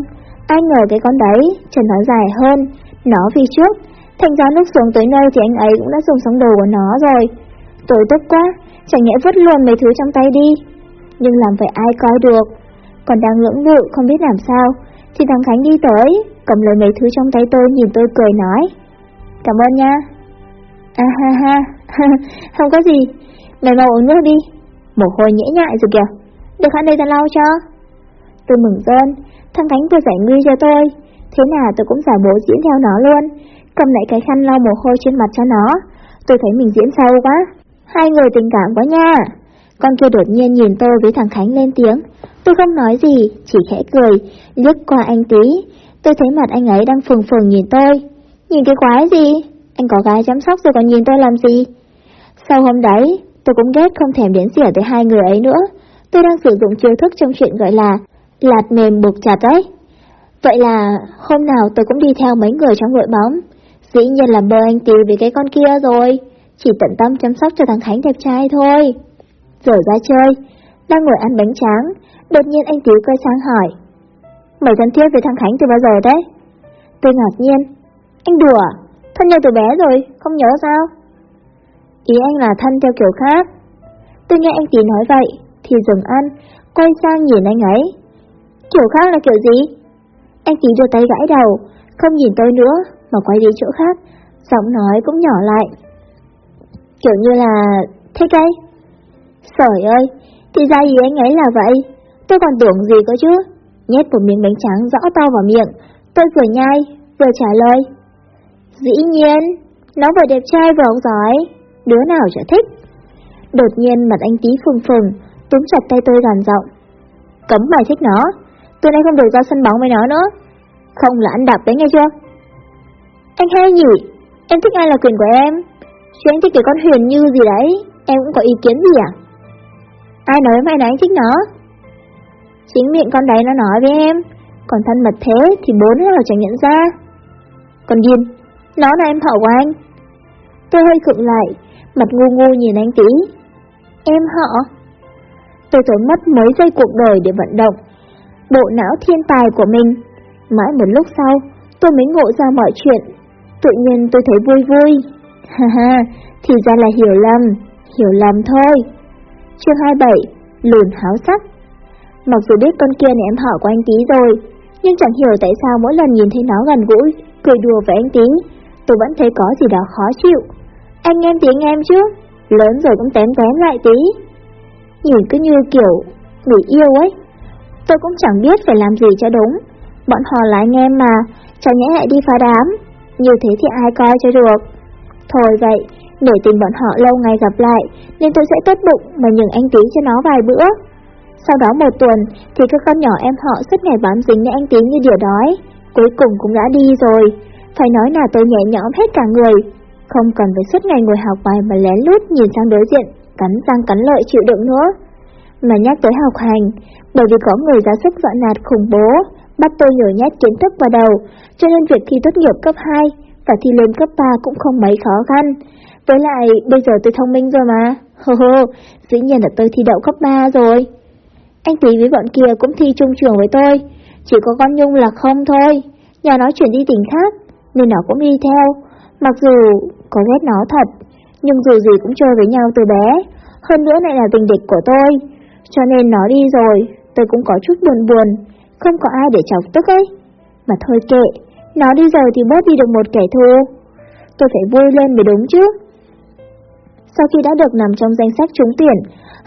ai ngờ cái con đấy, chân nó dài hơn, nó vì trước. Thành ra lúc xuống tới nơi thì anh ấy cũng đã dùng xong đồ của nó rồi. Tôi tức quá, chẳng nhẽ vứt luôn mấy thứ trong tay đi. Nhưng làm vậy ai coi được. Còn đang lưỡng lự không biết làm sao, thì thằng Khánh đi tới, cầm lấy mấy thứ trong tay tôi nhìn tôi cười nói. Cảm ơn nha. À ha ha, (laughs) không có gì, mày mau uống nước đi. Mồ hôi nhễ nhại rồi kìa, được hắn đây ta lau cho. Tôi mừng rơn, thằng Khánh vừa giải nguy cho tôi, thế nào tôi cũng giả bố diễn theo nó luôn, cầm lại cái khăn lau mồ hôi trên mặt cho nó. Tôi thấy mình diễn sâu quá, hai người tình cảm quá nha. Con kia đột nhiên nhìn tôi với thằng Khánh lên tiếng. Tôi không nói gì, chỉ khẽ cười, liếc qua anh tí. Tôi thấy mặt anh ấy đang phừng phừng nhìn tôi. Nhìn cái quái gì? Anh có gái chăm sóc rồi còn nhìn tôi làm gì? Sau hôm đấy, tôi cũng ghét không thèm đến xỉa tới hai người ấy nữa. Tôi đang sử dụng chiêu thức trong chuyện gọi là lạt mềm buộc chặt đấy. Vậy là hôm nào tôi cũng đi theo mấy người trong đội bóng. Dĩ nhiên là bơ anh tí với cái con kia rồi. Chỉ tận tâm chăm sóc cho thằng Khánh đẹp trai thôi. Rồi ra chơi, đang ngồi ăn bánh tráng, đột nhiên anh Tý quay sang hỏi. Mày thân thiết với thằng Khánh từ bao giờ đấy? Tôi ngạc nhiên. Anh đùa, thân nhau từ bé rồi, không nhớ sao? Ý anh là thân theo kiểu khác. Tôi nghe anh Tý nói vậy, thì dừng ăn, quay sang nhìn anh ấy. Kiểu khác là kiểu gì? Anh Tý đưa tay gãi đầu, không nhìn tôi nữa, mà quay đi chỗ khác, giọng nói cũng nhỏ lại. Kiểu như là... thế cây? Sởi ơi, thì ra gì anh ấy là vậy? Tôi còn tưởng gì cơ chứ? Nhét một miếng bánh trắng rõ to vào miệng, tôi vừa nhai, vừa trả lời. Dĩ nhiên, nó vừa đẹp trai vừa ông giỏi, đứa nào chả thích. Đột nhiên mặt anh tí phừng phừng, túm chặt tay tôi gàn giọng. Cấm mày thích nó, tôi nay không được ra sân bóng với nó nữa. Không là ăn đạp đấy nghe chưa? Anh hay nhỉ, em thích ai là quyền của em. Chứ anh thích cái con huyền như gì đấy, em cũng có ý kiến gì à? Ai nói mày nói anh thích nó? Chính miệng con đấy nó nói với em, còn thân mật thế thì bố nó chẳng nhận ra. Còn điên, nó là em họ của anh. Tôi hơi khựng lại, mặt ngu ngu nhìn anh tí. Em họ? Tôi tốn mất mấy giây cuộc đời để vận động. Bộ não thiên tài của mình. Mãi một lúc sau, tôi mới ngộ ra mọi chuyện. Tự nhiên tôi thấy vui vui. (laughs) Ha ha, thì ra là hiểu lầm, hiểu lầm thôi. Chương 27, lùn háo sắc. Mặc dù biết con kia này em họ của anh tí rồi, nhưng chẳng hiểu tại sao mỗi lần nhìn thấy nó gần gũi, cười đùa với anh tí, tôi vẫn thấy có gì đó khó chịu. Anh em tiếng em chứ, lớn rồi cũng tém tém lại tí. Nhìn cứ như kiểu người yêu ấy. Tôi cũng chẳng biết phải làm gì cho đúng. Bọn họ là anh em mà, chẳng nhẽ lại đi phá đám. Như thế thì ai coi cho được. Thôi vậy, để tình bọn họ lâu ngày gặp lại, nên tôi sẽ tốt bụng mà nhường anh tí cho nó vài bữa. Sau đó một tuần thì các con nhỏ em họ suốt ngày bám dính với anh tí như đỉa đói. Cuối cùng cũng đã đi rồi. Phải nói là tôi nhẹ nhõm hết cả người. Không cần phải suốt ngày ngồi học bài mà lén lút nhìn sang đối diện, cắn răng cắn lợi chịu đựng nữa. Mà nhắc tới học hành, bởi vì có người ra sức dọa nạt khủng bố, bắt tôi nhồi nhét kiến thức vào đầu, cho nên việc thi tốt nghiệp cấp 2 và thi lên cấp 3 cũng không mấy khó khăn. Với lại, bây giờ tôi thông minh rồi mà. Hô hô, dĩ nhiên là tôi thi đậu cấp 3 rồi. Anh tí với bọn kia cũng thi chung trường với tôi, chỉ có con Nhung là không thôi. Nhà nó chuyển đi tỉnh khác, nên nó cũng đi theo. Mặc dù có ghét nó thật, nhưng dù gì cũng chơi với nhau từ bé. Hơn nữa lại là tình địch của tôi. Cho nên nó đi rồi, tôi cũng có chút buồn buồn, không có ai để chọc tức ấy. Mà thôi kệ, nó đi rồi thì bớt đi được một kẻ thù. Tôi phải vui lên mới đúng chứ. Sau khi đã được nằm trong danh sách trúng tuyển,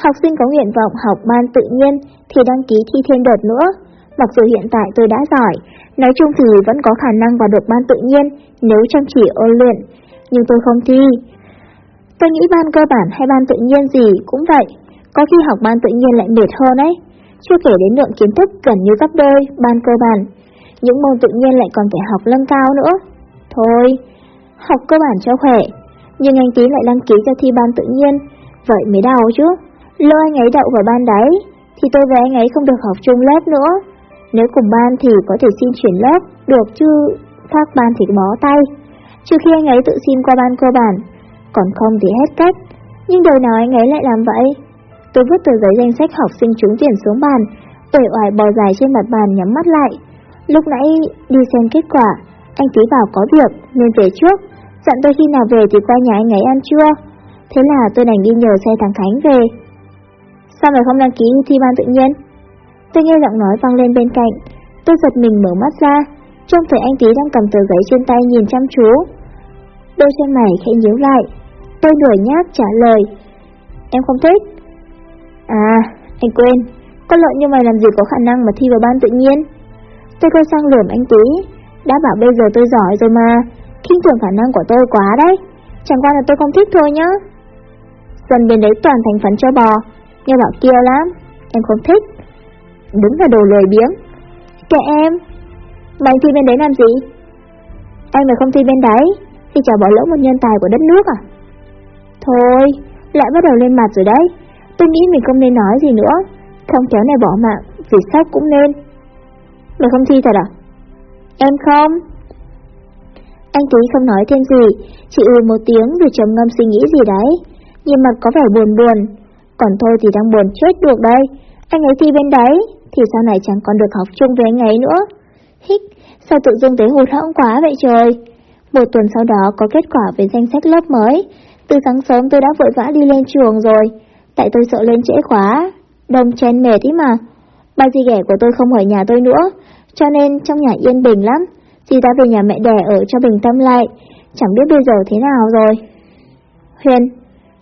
học sinh có nguyện vọng học ban tự nhiên thì đăng ký thi thêm đợt nữa. Mặc dù hiện tại tôi đã giỏi, nói chung thì vẫn có khả năng vào được ban tự nhiên nếu chăm chỉ ôn luyện, nhưng tôi không thi. Tôi nghĩ ban cơ bản hay ban tự nhiên gì cũng vậy, có khi học ban tự nhiên lại mệt hơn ấy. Chưa kể đến lượng kiến thức gần như gấp đôi ban cơ bản, những môn tự nhiên lại còn phải học nâng cao nữa. Thôi, học cơ bản cho khỏe, nhưng anh tí lại đăng ký cho thi ban tự nhiên, vậy mới đau chứ. Lỡ anh ấy đậu vào ban đấy, thì tôi với anh ấy không được học chung lớp nữa. Nếu cùng ban thì có thể xin chuyển lớp, được chứ khác ban thì bó tay. Trừ khi anh ấy tự xin qua ban cơ bản, còn không thì hết cách. Nhưng đời nào anh ấy lại làm vậy? Tôi vứt tờ giấy danh sách học sinh trúng tuyển xuống bàn, uể oải bò dài trên mặt bàn nhắm mắt lại. Lúc nãy đi xem kết quả, anh tí bảo có việc nên về trước, dặn tôi khi nào về thì qua nhà anh ấy ăn trưa. Thế là tôi đành đi nhờ xe thằng Khánh về. Sao mày không đăng ký thi ban tự nhiên? Tôi nghe giọng nói vang lên bên cạnh, tôi giật mình mở mắt ra, trông thấy anh tí đang cầm tờ giấy trên tay nhìn chăm chú. Đôi chân mày khẽ nhíu lại, tôi đuổi nhác trả lời. Em không thích. À, anh quên, con lợi như mày làm gì có khả năng mà thi vào ban tự nhiên. Tôi quay sang lườm anh tí, đã bảo bây giờ tôi giỏi rồi mà, khinh thường khả năng của tôi quá đấy. Chẳng qua là tôi không thích thôi nhá. Dần bên đấy toàn thành phấn cho bò, nghe bảo kia lắm, em không thích. Đúng là đồ lười biếng. Kệ em, mày thi bên đấy làm gì? Anh mà không thi bên đấy, thì chả bỏ lỡ một nhân tài của đất nước à? Thôi, lại bắt đầu lên mặt rồi đấy. Tôi nghĩ mình không nên nói gì nữa, không kéo này bỏ mạng, vì sách cũng nên. Mày không thi thật à? Em không. Anh Túy không nói thêm gì, chỉ ừ một tiếng rồi trầm ngâm suy nghĩ gì đấy, nhìn mặt có vẻ buồn buồn. Còn thôi thì đang buồn chết được đây. Anh ấy thi bên đấy, thì sau này chẳng còn được học chung với anh ấy nữa. Hích, sao tự dưng thấy hụt hẫng quá vậy trời? Một tuần sau đó có kết quả về danh sách lớp mới. Từ sáng sớm tôi đã vội vã đi lên trường rồi. Tại tôi sợ lên trễ quá. Đông chen mệt ý mà. Ba dì ghẻ của tôi không ở nhà tôi nữa. Cho nên trong nhà yên bình lắm. Dì đã về nhà mẹ đẻ ở cho bình tâm lại. Chẳng biết bây giờ thế nào rồi. Huyền,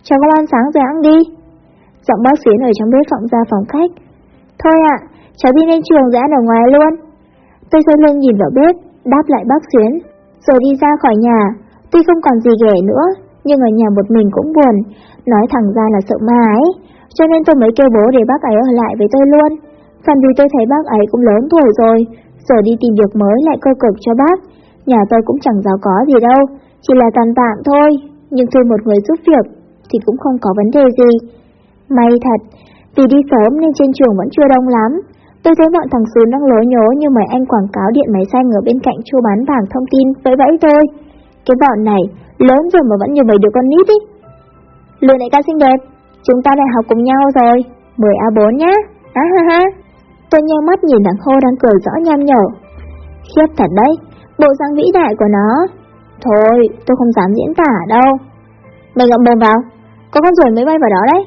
cháu có ăn sáng rồi ăn đi. Giọng bác Xuyến ở trong bếp vọng ra phòng khách. Thôi ạ, cháu đi lên trường rồi ăn ở ngoài luôn. Tôi xoay lưng nhìn vào bếp, đáp lại bác Xuyến, rồi đi ra khỏi nhà. Tuy không còn gì ghẻ nữa, nhưng ở nhà một mình cũng buồn, nói thẳng ra là sợ ma ấy, cho nên tôi mới kêu bố để bác ấy ở lại với tôi luôn. Phần vì tôi thấy bác ấy cũng lớn tuổi rồi, giờ đi tìm việc mới lại cơ cực cho bác. Nhà tôi cũng chẳng giàu có gì đâu, chỉ là tàn tạm thôi, nhưng thuê một người giúp việc thì cũng không có vấn đề gì. May thật, vì đi sớm nên trên trường vẫn chưa đông lắm. Tôi thấy bọn thằng Sún đang lố nhố như mấy anh quảng cáo điện máy xanh ở bên cạnh chu bán vàng thông tin vẫy vẫy thôi. Cái bọn này, lớn rồi mà vẫn như mấy đứa con nít ý. Lùi đại ca xinh đẹp, chúng ta lại học cùng nhau rồi, 10A4 nhá. á ha ha. Tôi nheo mắt nhìn thằng Hô đang cười rõ nham nhở. Khiếp thật đấy, bộ dáng vĩ đại của nó. Thôi, tôi không dám diễn tả đâu. Mày ngậm mồm vào, có con ruồi mới bay vào đó đấy.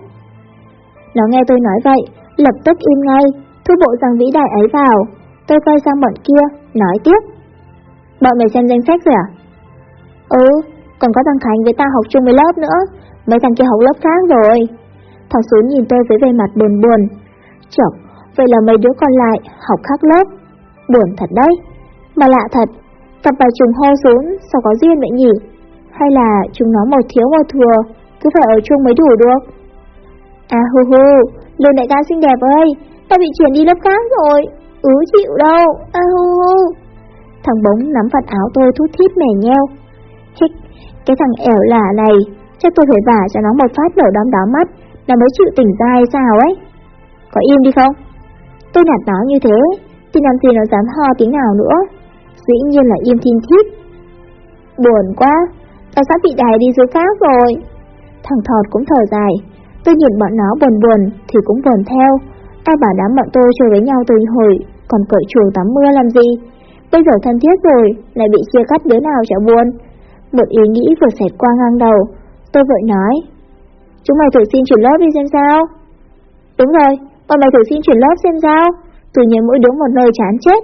Nó nghe tôi nói vậy, lập tức im ngay, thu bộ dáng vĩ đại ấy vào. Tôi quay sang bọn kia, nói tiếp. Bọn mày xem danh sách rồi à? Ừ, còn có thằng thành với ta học chung với lớp nữa, mấy thằng kia học lớp khác rồi. Thằng sú nhìn tôi với vẻ mặt buồn buồn. Chọc, vậy là mấy đứa còn lại học khác lớp. Buồn thật đấy. Mà lạ thật, cặp bài trùng hô xuống sao có duyên vậy nhỉ? Hay là chúng nó một thiếu một thừa, cứ phải ở chung mới đủ được? À hu hu, lương đại ca xinh đẹp ơi, ta bị chuyển đi lớp khác rồi, ứ chịu đâu, à hu hu. Thằng bóng nắm vạt áo tôi thút thít mẻ nheo. Hích, cái thằng ẻo lả này, chắc tôi phải vả cho nó một phát nổ đám đó mắt, nó mới chịu tỉnh ra hay sao ấy. Có im đi không? Tôi nạt nó như thế, thì làm gì nó dám ho tiếng nào nữa. Dĩ nhiên là im thiên thít. Buồn quá, tao sắp bị đài đi dưới pháp rồi. Thằng thọt cũng thở dài, Tôi nhìn bọn nó buồn buồn thì cũng buồn theo. Ai bảo đám bọn tôi chơi với nhau từ hồi còn cởi chuồng tắm mưa làm gì. Bây giờ thân thiết rồi, lại bị chia cắt đứa nào chả buồn. Một ý nghĩ vừa xẹt qua ngang đầu, tôi vội nói. Chúng mày thử xin chuyển lớp đi xem sao. Đúng rồi, bọn mày thử xin chuyển lớp xem sao. Tôi nhớ mỗi đứa một nơi chán chết.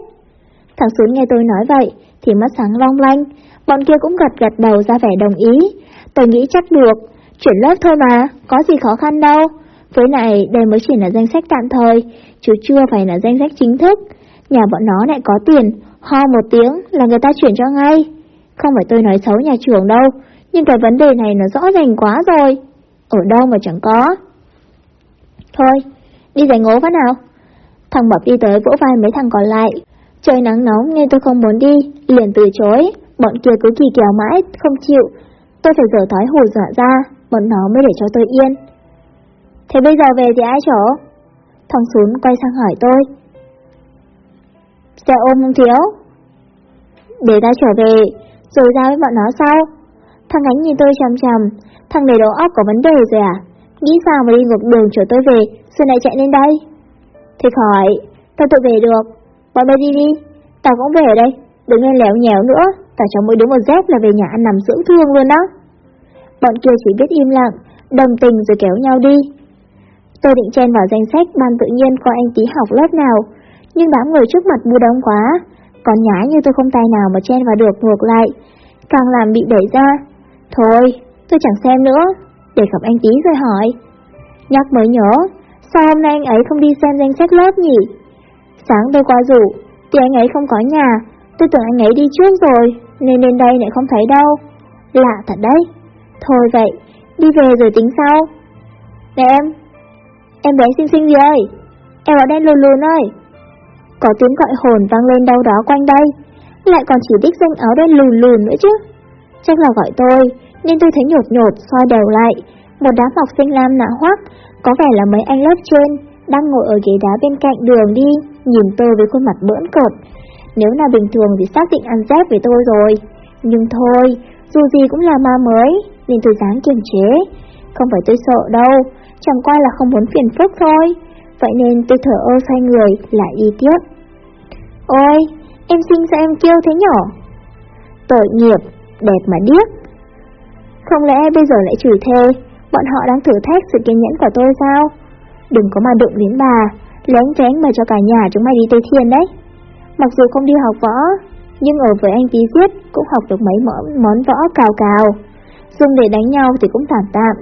Thằng Xuống nghe tôi nói vậy, thì mắt sáng long lanh. Bọn kia cũng gật gật đầu ra vẻ đồng ý. Tôi nghĩ chắc được, Chuyển lớp thôi mà, có gì khó khăn đâu. Với này đây mới chỉ là danh sách tạm thời, chứ chưa phải là danh sách chính thức. Nhà bọn nó lại có tiền, ho một tiếng là người ta chuyển cho ngay. Không phải tôi nói xấu nhà trường đâu, nhưng cái vấn đề này nó rõ ràng quá rồi. Ở đâu mà chẳng có. Thôi, đi giải ngố phát nào. Thằng Bập đi tới vỗ vai mấy thằng còn lại. Trời nắng nóng nên tôi không muốn đi, liền từ chối. Bọn kia cứ kỳ kéo mãi, không chịu. Tôi phải dở thói hù dọa ra, bọn nó mới để cho tôi yên. Thế bây giờ về thì ai chỗ Thằng Sún quay sang hỏi tôi. Xe ôm không thiếu? Để ta trở về, rồi ra với bọn nó sao? Thằng Ánh nhìn tôi chằm chằm, thằng này đầu óc có vấn đề rồi à? Nghĩ sao mà đi ngược đường chở tôi về, rồi này chạy lên đây? Thì khỏi, tao tự về được. Bọn mày đi đi, tao cũng về ở đây, đừng nên léo nhéo nữa, tao cho mỗi đứa một dép là về nhà ăn nằm dưỡng thương luôn đó. Bọn kia chỉ biết im lặng, đồng tình rồi kéo nhau đi. Tôi định chen vào danh sách ban tự nhiên coi anh tí học lớp nào, nhưng đám người trước mặt bu đông quá, còn nhái như tôi không tài nào mà chen vào được ngược lại, càng làm bị đẩy ra. Thôi, tôi chẳng xem nữa, để gặp anh tí rồi hỏi. Nhắc mới nhớ, sao hôm nay anh ấy không đi xem danh sách lớp nhỉ? Sáng tôi qua rủ, thì anh ấy không có nhà, tôi tưởng anh ấy đi trước rồi, nên lên đây lại không thấy đâu. Lạ thật đấy. Thôi vậy, đi về rồi tính sau. Nè em, em bé xinh xinh gì ơi? Em ở đây lùn lùn ơi. Có tiếng gọi hồn vang lên đâu đó quanh đây, lại còn chỉ đích danh áo đen lùn lùn nữa chứ. Chắc là gọi tôi, nên tôi thấy nhột nhột soi đầu lại. Một đám học sinh lam nạ hoắc, có vẻ là mấy anh lớp trên, đang ngồi ở ghế đá bên cạnh đường đi, nhìn tôi với khuôn mặt bỡn cợt. Nếu là bình thường thì xác định ăn dép với tôi rồi. Nhưng thôi, dù gì cũng là ma mới, nên tôi dám kiềm chế. Không phải tôi sợ đâu, chẳng qua là không muốn phiền phức thôi. Vậy nên tôi thở ơ xoay người, lại đi tiếp. Ôi, em xinh sao em kêu thế nhỏ? Tội nghiệp, đẹp mà điếc. Không lẽ bây giờ lại chửi thề, bọn họ đang thử thách sự kiên nhẫn của tôi sao? Đừng có mà đụng đến bà, lén tránh mà cho cả nhà chúng mày đi Tây Thiên đấy. Mặc dù không đi học võ, nhưng ở với anh tí giết cũng học được mấy món võ cào cào. Dùng để đánh nhau thì cũng tạm tạm,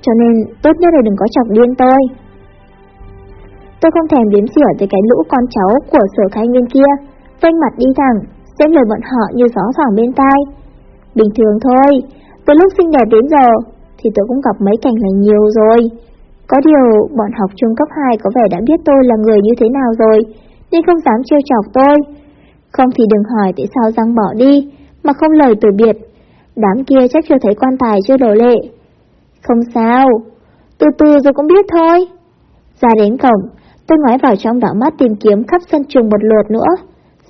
cho nên tốt nhất là đừng có chọc điên tôi. Tôi không thèm đếm xỉa tới cái lũ con cháu của sở khai nguyên kia, vênh mặt đi thẳng, xem lời bọn họ như gió thoảng bên tai. Bình thường thôi, từ lúc sinh đẹp đến giờ, thì tôi cũng gặp mấy cảnh này nhiều rồi. Có điều, bọn học trung cấp 2 có vẻ đã biết tôi là người như thế nào rồi, nên không dám trêu chọc tôi. Không thì đừng hỏi tại sao răng bỏ đi, mà không lời từ biệt. Đám kia chắc chưa thấy quan tài chưa đổ lệ. Không sao, từ từ rồi cũng biết thôi. Ra đến cổng, tôi ngoái vào trong đảo mắt tìm kiếm khắp sân trường một lượt nữa.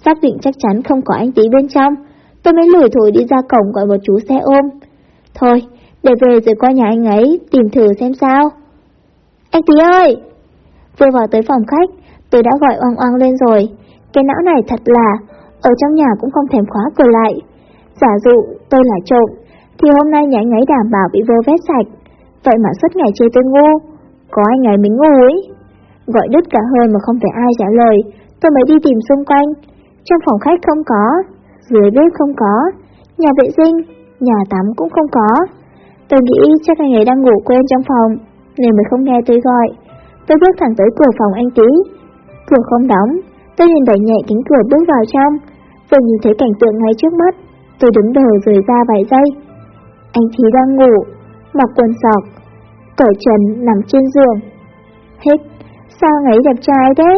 Xác định chắc chắn không có anh tí bên trong, tôi mới lủi thủi đi ra cổng gọi một chú xe ôm. Thôi, để về rồi qua nhà anh ấy tìm thử xem sao. Anh tí ơi! Vừa vào tới phòng khách, tôi đã gọi oang oang lên rồi. Cái não này thật là, ở trong nhà cũng không thèm khóa cửa lại. Giả dụ tôi là trộm, thì hôm nay nhà anh ấy đảm bảo bị vô vết sạch. Vậy mà suốt ngày chơi tôi ngu, có anh ấy mình ngu ấy. Gọi đứt cả hơi mà không phải ai trả lời, tôi mới đi tìm xung quanh. Trong phòng khách không có, dưới bếp không có, nhà vệ sinh, nhà tắm cũng không có. Tôi nghĩ chắc anh ấy đang ngủ quên trong phòng, nên mới không nghe tôi gọi. Tôi bước thẳng tới cửa phòng anh tí. Cửa không đóng, tôi nhìn đẩy nhẹ cánh cửa bước vào trong. Vừa nhìn thấy cảnh tượng ngay trước mắt, tôi đứng đờ rời ra vài giây. Anh Thí đang ngủ, mặc quần sọc, cởi trần nằm trên giường. Hết sao ngày đẹp trai thế?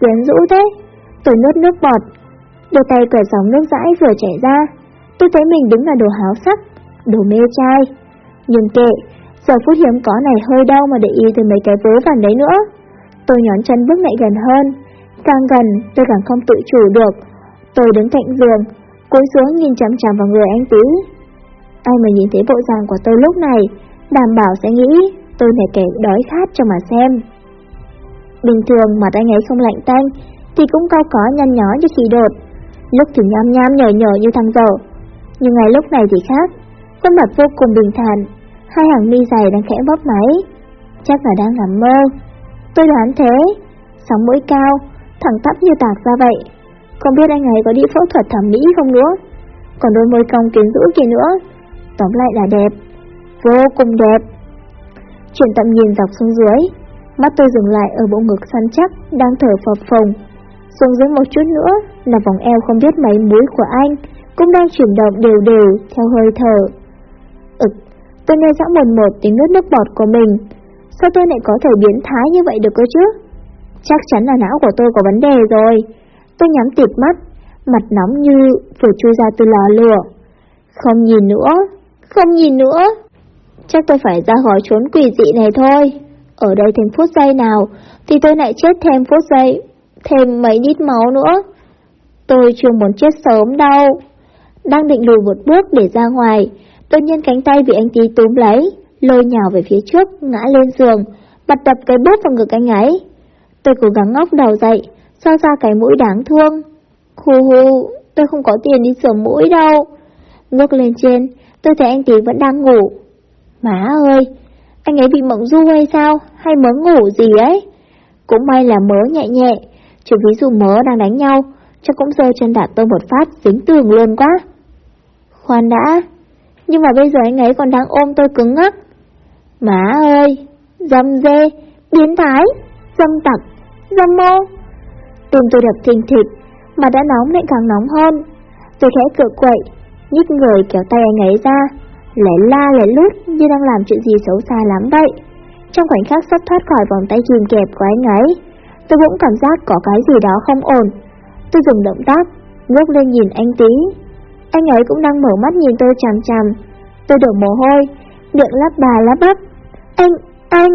Quyến rũ thế? Tôi nuốt nước bọt. Đôi tay cởi dòng nước dãi vừa chảy ra. Tôi thấy mình đứng là đồ háo sắc, đồ mê trai. Nhưng kệ, giờ phút hiếm có này hơi đau mà để ý từ mấy cái vớ vẩn đấy nữa. Tôi nhón chân bước lại gần hơn. Càng gần, tôi càng không tự chủ được. Tôi đứng cạnh giường, cúi xuống nhìn chằm chằm vào người anh Tứ. Ai mà nhìn thấy bộ dạng của tôi lúc này, đảm bảo sẽ nghĩ tôi là kẻ đói khát cho mà xem. Bình thường mà anh ấy không lạnh tanh, thì cũng cao có nhăn nhó như khi đột. Lúc thì nham nham nhở nhở như thằng dở. Nhưng ngày lúc này thì khác, khuôn mặt vô cùng bình thản, hai hàng mi dài đang khẽ bóp máy. Chắc là đang nằm mơ. Tôi đoán thế, sóng mũi cao, thẳng tắp như tạc ra vậy. Không biết anh ấy có đi phẫu thuật thẩm mỹ không nữa. Còn đôi môi cong kiến rũ kia nữa. Tóm lại là đẹp, vô cùng đẹp. Chuyển tầm nhìn dọc xuống dưới, mắt tôi dừng lại ở bộ ngực săn chắc đang thở phập phồng. Xuống dưới một chút nữa là vòng eo không biết mấy múi của anh cũng đang chuyển động đều đều theo hơi thở. Ực, tôi nghe rõ một một tiếng nước nước bọt của mình. Sao tôi lại có thể biến thái như vậy được cơ chứ? Chắc chắn là não của tôi có vấn đề rồi. Tôi nhắm tịt mắt, mặt nóng như vừa chui ra từ lò lửa. Không nhìn nữa, không nhìn nữa. Chắc tôi phải ra khỏi trốn quỷ dị này thôi. Ở đây thêm phút giây nào, thì tôi lại chết thêm phút giây, thêm mấy lít máu nữa. Tôi chưa muốn chết sớm đâu. Đang định lùi một bước để ra ngoài, đột nhiên cánh tay bị anh tí túm lấy, lôi nhào về phía trước, ngã lên giường, bật đập cái bút vào ngực anh ấy. Tôi cố gắng ngóc đầu dậy, so ra cái mũi đáng thương. Hù hù, tôi không có tiền đi sửa mũi đâu. Ngước lên trên, tôi thấy anh tí vẫn đang ngủ. Má ơi, anh ấy bị mộng du hay sao, hay mớ ngủ gì ấy? Cũng may là mớ nhẹ nhẹ, chứ ví dụ mớ đang đánh nhau, chắc cũng rơi chân đạp tôi một phát dính tường luôn quá. Khoan đã, nhưng mà bây giờ anh ấy còn đang ôm tôi cứng ngắc. Má ơi, dâm dê, biến thái, dâm tặc, dâm mô. Tim tôi đập thình thịch, mà đã nóng lại càng nóng hơn. Tôi khẽ cựa quậy, nhích người kéo tay anh ấy ra, lẻ la lẻ lút như đang làm chuyện gì xấu xa lắm vậy. Trong khoảnh khắc sắp thoát khỏi vòng tay kìm kẹp của anh ấy, tôi cũng cảm giác có cái gì đó không ổn. Tôi dừng động tác, ngước lên nhìn anh tí. Anh ấy cũng đang mở mắt nhìn tôi chằm chằm. Tôi đổ mồ hôi, miệng lắp bà lắp bắp. Anh, anh...